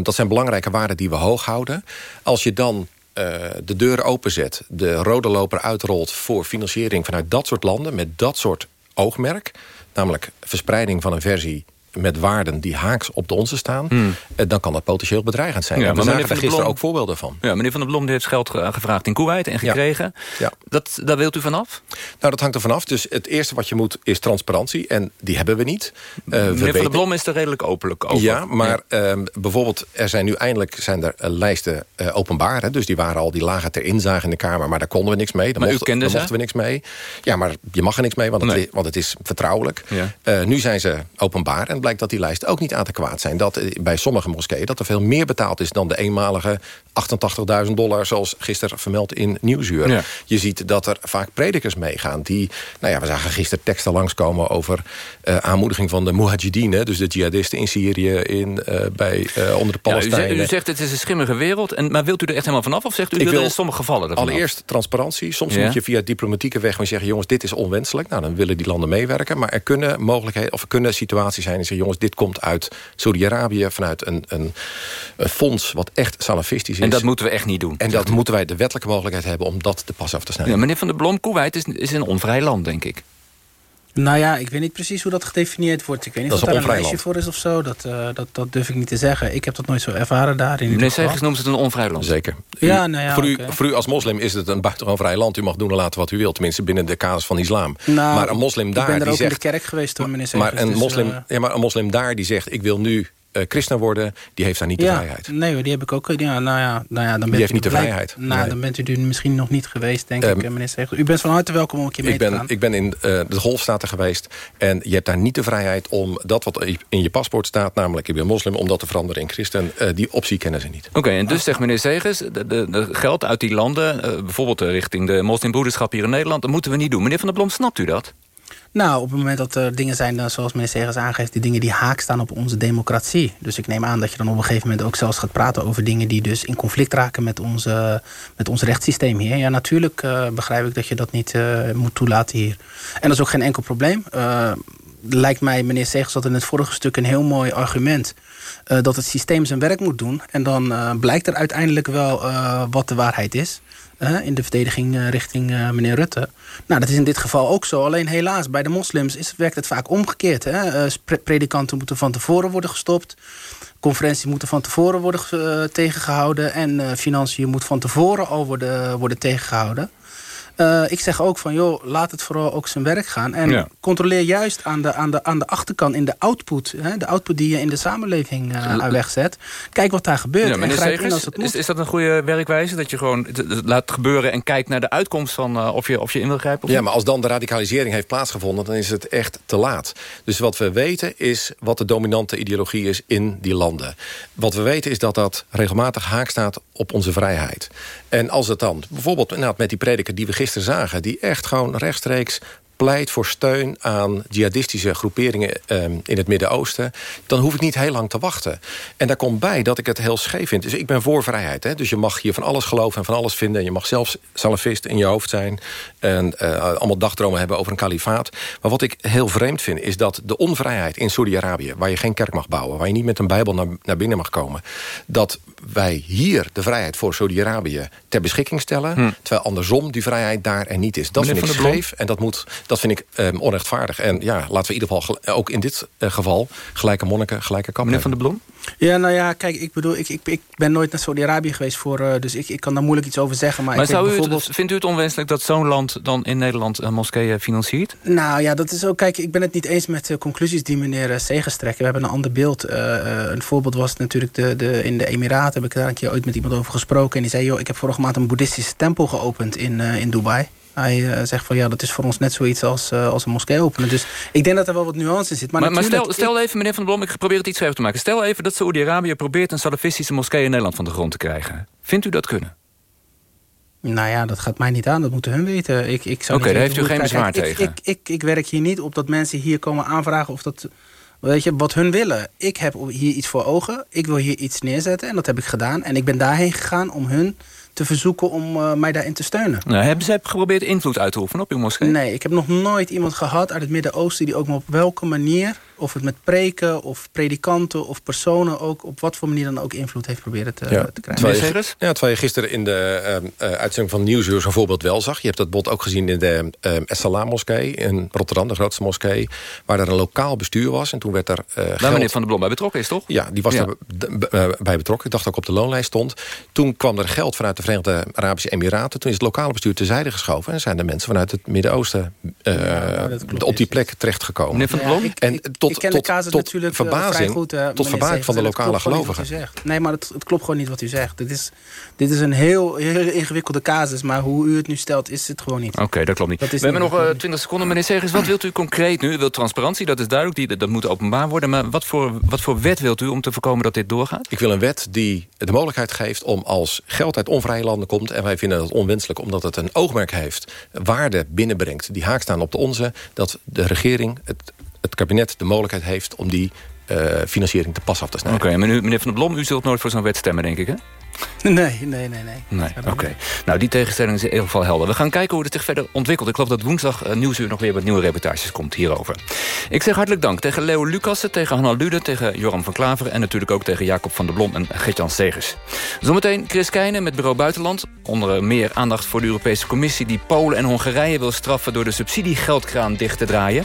dat zijn belangrijke waarden die we hoog houden. Als je dan uh, de deur openzet, de rode loper uitrolt... voor financiering vanuit dat soort landen met dat soort oogmerk... namelijk verspreiding van een versie met waarden die haaks op de onze staan... Hmm. dan kan dat potentieel bedreigend zijn. Ja, maar we zagen daar gisteren ook voorbeelden van. Ja, meneer Van der Blom heeft geld gevraagd in Kuwait en gekregen. Ja. Dat, daar wilt u vanaf? Nou, dat hangt er vanaf. Dus het eerste wat je moet is transparantie. En die hebben we niet. Uh, meneer Van der Blom is er redelijk openlijk over. Ja, maar ja. Uh, bijvoorbeeld, er zijn nu eindelijk zijn er uh, lijsten openbaar. Hè, dus die waren al, die lagen ter inzage in de Kamer. Maar daar konden we niks mee. Daar, mocht, daar mochten we niks mee. Ja, maar je mag er niks mee, want, nee. het, want het is vertrouwelijk. Ja. nu zijn ze openbaar en blijkt dat die lijsten ook niet aan te kwaad zijn. Dat bij sommige moskeeën dat er veel meer betaald is... dan de eenmalige 88.000 dollar, zoals gisteren vermeld in Nieuwsuur. Ja. Je ziet dat er vaak predikers meegaan. Die, nou ja, we zagen gisteren teksten langskomen over uh, aanmoediging van de Mujahideen. Dus de jihadisten in Syrië, in, uh, bij, uh, onder de Palestijnen. Ja, u, zegt, het is een schimmige wereld. En, maar wilt u er echt helemaal vanaf? Of zegt u Ik dat wil in sommige gevallen ervan Allereerst af? transparantie. Soms ja. moet je via diplomatieke weg maar zeggen... jongens, dit is onwenselijk. Nou, dan willen die landen meewerken. Maar er kunnen mogelijkheden, of er kunnen situaties zijn... jongens, dit komt uit Saudi-Arabië... vanuit een, een, een, fonds wat echt salafistisch is. En dat moeten we echt niet doen. En dat moeten wij de wettelijke mogelijkheid hebben... om dat te pas af te snijden. Ja, meneer Van der Blom, Kuwait is, is een onvrij land, denk ik. Nou ja, ik weet niet precies hoe dat gedefinieerd wordt. Ik weet niet of daar een lijstje voor is of zo. Dat, uh, dat, dat durf ik niet te zeggen. Ik heb dat nooit zo ervaren daar. In Meneer Segers noemt het een onvrij land. Zeker. Ja, nou ja, voor, u, voor u als moslim is het een buitengewoon vrij land. U mag doen en laten wat u wilt. Tenminste binnen de kaders van islam. Nou, maar een moslim daar ik ben er die ook zegt, in de kerk geweest hoor, meneer Segers. Maar een, dus, moslim, uh, ja, maar een moslim daar die zegt... ik wil nu uh, christen worden, die heeft daar niet de ja, vrijheid. Nee, die heb ik ook. Ja, nou ja, nou ja, dan bent die heeft u niet de vrijheid. Nou, nee. dan bent u er misschien nog niet geweest, denk um, ik, meneer Segers. U bent van harte welkom om een keer mee ik ben, te gaan. Ik ben in uh, de golfstaten geweest en je hebt daar niet de vrijheid om dat wat in je paspoort staat, namelijk ik ben moslim, om dat te veranderen in christen. Uh, die optie kennen ze niet. Oké, okay, en dus zegt meneer Segers, de, de, de geld uit die landen, bijvoorbeeld richting de moslimbroederschap hier in Nederland, dat moeten we niet doen. Meneer Van der Blom, snapt u dat? Nou, op het moment dat er dingen zijn, zoals meneer Segers aangeeft... die dingen die haak staan op onze democratie. Dus ik neem aan dat je dan op een gegeven moment ook zelfs gaat praten... over dingen die dus in conflict raken met, onze, met ons rechtssysteem hier. Ja, natuurlijk uh, begrijp ik dat je dat niet uh, moet toelaten hier. En dat is ook geen enkel probleem. Lijkt mij, meneer Segers had in het vorige stuk een heel mooi argument... dat het systeem zijn werk moet doen. En dan blijkt er uiteindelijk wel wat de waarheid is in de verdediging richting meneer Rutte. Nou, dat is in dit geval ook zo. Alleen helaas, bij de moslims is, werkt het vaak omgekeerd. Hè? predikanten moeten van tevoren worden gestopt. Conferenties moeten van tevoren worden tegengehouden. En financiën moet van tevoren al worden, worden tegengehouden. Uh, ik zeg ook van, joh, laat het vooral ook zijn werk gaan. En ja. controleer juist aan de, aan, de, aan de achterkant in de output. Hè, de output die je in de samenleving uh, wegzet. Kijk wat daar gebeurt. Ja, en grijp Segers, in als het moet. Is, is dat een goede werkwijze? Dat je gewoon laat gebeuren en kijkt naar de uitkomst van uh, of, je, of je in wil grijpen? Ja, maar als dan de radicalisering heeft plaatsgevonden... dan is het echt te laat. Dus wat we weten is wat de dominante ideologie is in die landen. Wat we weten is dat dat regelmatig haak staat op onze vrijheid. En als het dan, bijvoorbeeld met die prediker die we gisteren zagen... die echt gewoon rechtstreeks pleit voor steun aan jihadistische groeperingen um, in het Midden-Oosten... dan hoef ik niet heel lang te wachten. En daar komt bij dat ik het heel scheef vind. Dus ik ben voor vrijheid. Hè? Dus je mag hier van alles geloven en van alles vinden. En je mag zelfs salafist in je hoofd zijn. En uh, allemaal dagdromen hebben over een kalifaat. Maar wat ik heel vreemd vind is dat de onvrijheid in Saudi-Arabië... waar je geen kerk mag bouwen, waar je niet met een bijbel naar, naar binnen mag komen... dat wij hier de vrijheid voor Saudi-Arabië ter beschikking stellen... Hm. terwijl andersom die vrijheid daar en niet is. Dat Meneer vind ik scheef en dat moet Dat vind ik ehm, onrechtvaardig. En ja, laten we in ieder geval ook in dit eh, geval... gelijke monniken, gelijke kamp Meneer Van der Blom? Ja, nou ja, kijk, ik bedoel, ik, ik, ik ben nooit naar Saudi-Arabië geweest voor... Uh, dus ik, ik kan daar moeilijk iets over zeggen. Maar, maar ik zou u bijvoorbeeld... het, vindt u het onwenselijk dat zo'n land dan in Nederland een moskee financiert? Nou ja, dat is ook, kijk, ik ben het niet eens met de conclusies die meneer Segers trekken. We hebben een ander beeld. Uh, een voorbeeld was natuurlijk de, de, in de Emiraten. Heb ik daar een keer ooit met iemand over gesproken. En die zei, joh, ik heb vorige maand een boeddhistische tempel geopend in, in Dubai. Hij uh, zegt van ja, dat is voor ons net zoiets als, uh, als een moskee openen. Dus ik denk dat er wel wat nuance in zit. Maar, maar, maar stel, stel even, meneer Van der Blom, ik probeer het iets scherper te maken. Stel even dat Saoedi-Arabië probeert een salafistische moskee in Nederland van de grond te krijgen. Vindt u dat kunnen? Nou ja, dat gaat mij niet aan. Dat moeten hun weten. Ik, ik Oké, okay, daar heeft u geen bezwaar tegen? Ik, ik, ik, ik werk hier niet op dat mensen hier komen aanvragen of dat... Weet je, wat hun willen. Ik heb hier iets voor ogen. Ik wil hier iets neerzetten en dat heb ik gedaan. En ik ben daarheen gegaan om hun te verzoeken om uh, mij daarin te steunen. Nou, hebben ze geprobeerd invloed uit te oefenen op uw moskee? Nee, ik heb nog nooit iemand gehad uit het Midden-Oosten... die ook maar op welke manier, of het met preken of predikanten of personen... ook op wat voor manier dan ook invloed heeft proberen te, ja, te krijgen. Terwijl je, ja, terwijl je gisteren in de uh, uh, uitzending van Nieuwsuur zo'n voorbeeld wel zag. Je hebt dat bod ook gezien in de uh, Essalam-moskee in Rotterdam, de grootste moskee... waar er een lokaal bestuur was en toen werd er uh, geld... meneer Van der Blom bij betrokken is, toch? Ja, die was ja. er bij betrokken. Ik dacht ook op de loonlijst stond. Toen kwam er geld vanuit de Verenigde Arabische Emiraten. Toen is het lokale bestuur terzijde geschoven... en zijn de mensen vanuit het Midden-Oosten uh, ja, op die plek terechtgekomen. Meneer Van der Blom? Ja, ik, en tot, ik ken tot, de casus tot natuurlijk verbazing, vrij goed, uh, tot verbazing van de lokale gelovigen. Nee, maar het, het, klopt gewoon niet wat u zegt. Dit is, dit is een heel, heel ingewikkelde casus, maar hoe u het nu stelt is het gewoon niet. Oké, okay, dat klopt niet. Dat We hebben nog uh, 20 seconden. Meneer Segers, wat wilt u concreet nu? U wilt transparantie, dat is duidelijk, die, dat moet openbaar worden. Maar wat voor, wat voor wet wilt u om te voorkomen dat dit doorgaat? Ik wil een wet die de mogelijkheid geeft om als geld uit onvrije landen komt... en wij vinden dat onwenselijk omdat het een oogmerk heeft... waarde binnenbrengt die haak staan op de onze... dat de regering, het, het kabinet de mogelijkheid heeft om die uh, financiering te pas af te snijden. Oké, okay, meneer Van der Blom, u zult nooit voor zo'n wet stemmen, denk ik, hè? Nee, nee, nee. Nee, nee oké. Okay. Nou, die tegenstelling is in ieder geval helder. We gaan kijken hoe het zich verder ontwikkelt. Ik geloof dat woensdag uh, Nieuwsuur nog weer wat nieuwe reportages komt hierover. Ik zeg hartelijk dank tegen Leo Lucassen, tegen Hanna Lude... tegen Joram van Klaveren en natuurlijk ook tegen Jacob van der Blom en Gertjan Segers. Zometeen Chris Keijnen met Bureau Buitenland. Onder meer aandacht voor de Europese Commissie... die Polen en Hongarije wil straffen door de subsidiegeldkraan dicht te draaien.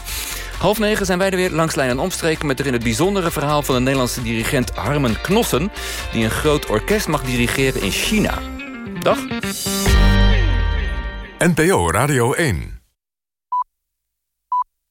Half negen zijn wij er weer langs lijn en omstreken... met erin het bijzondere verhaal van de Nederlandse dirigent Harmen Knossen... die een groot orkest mag dirigeren in China. Dag. NPO Radio 1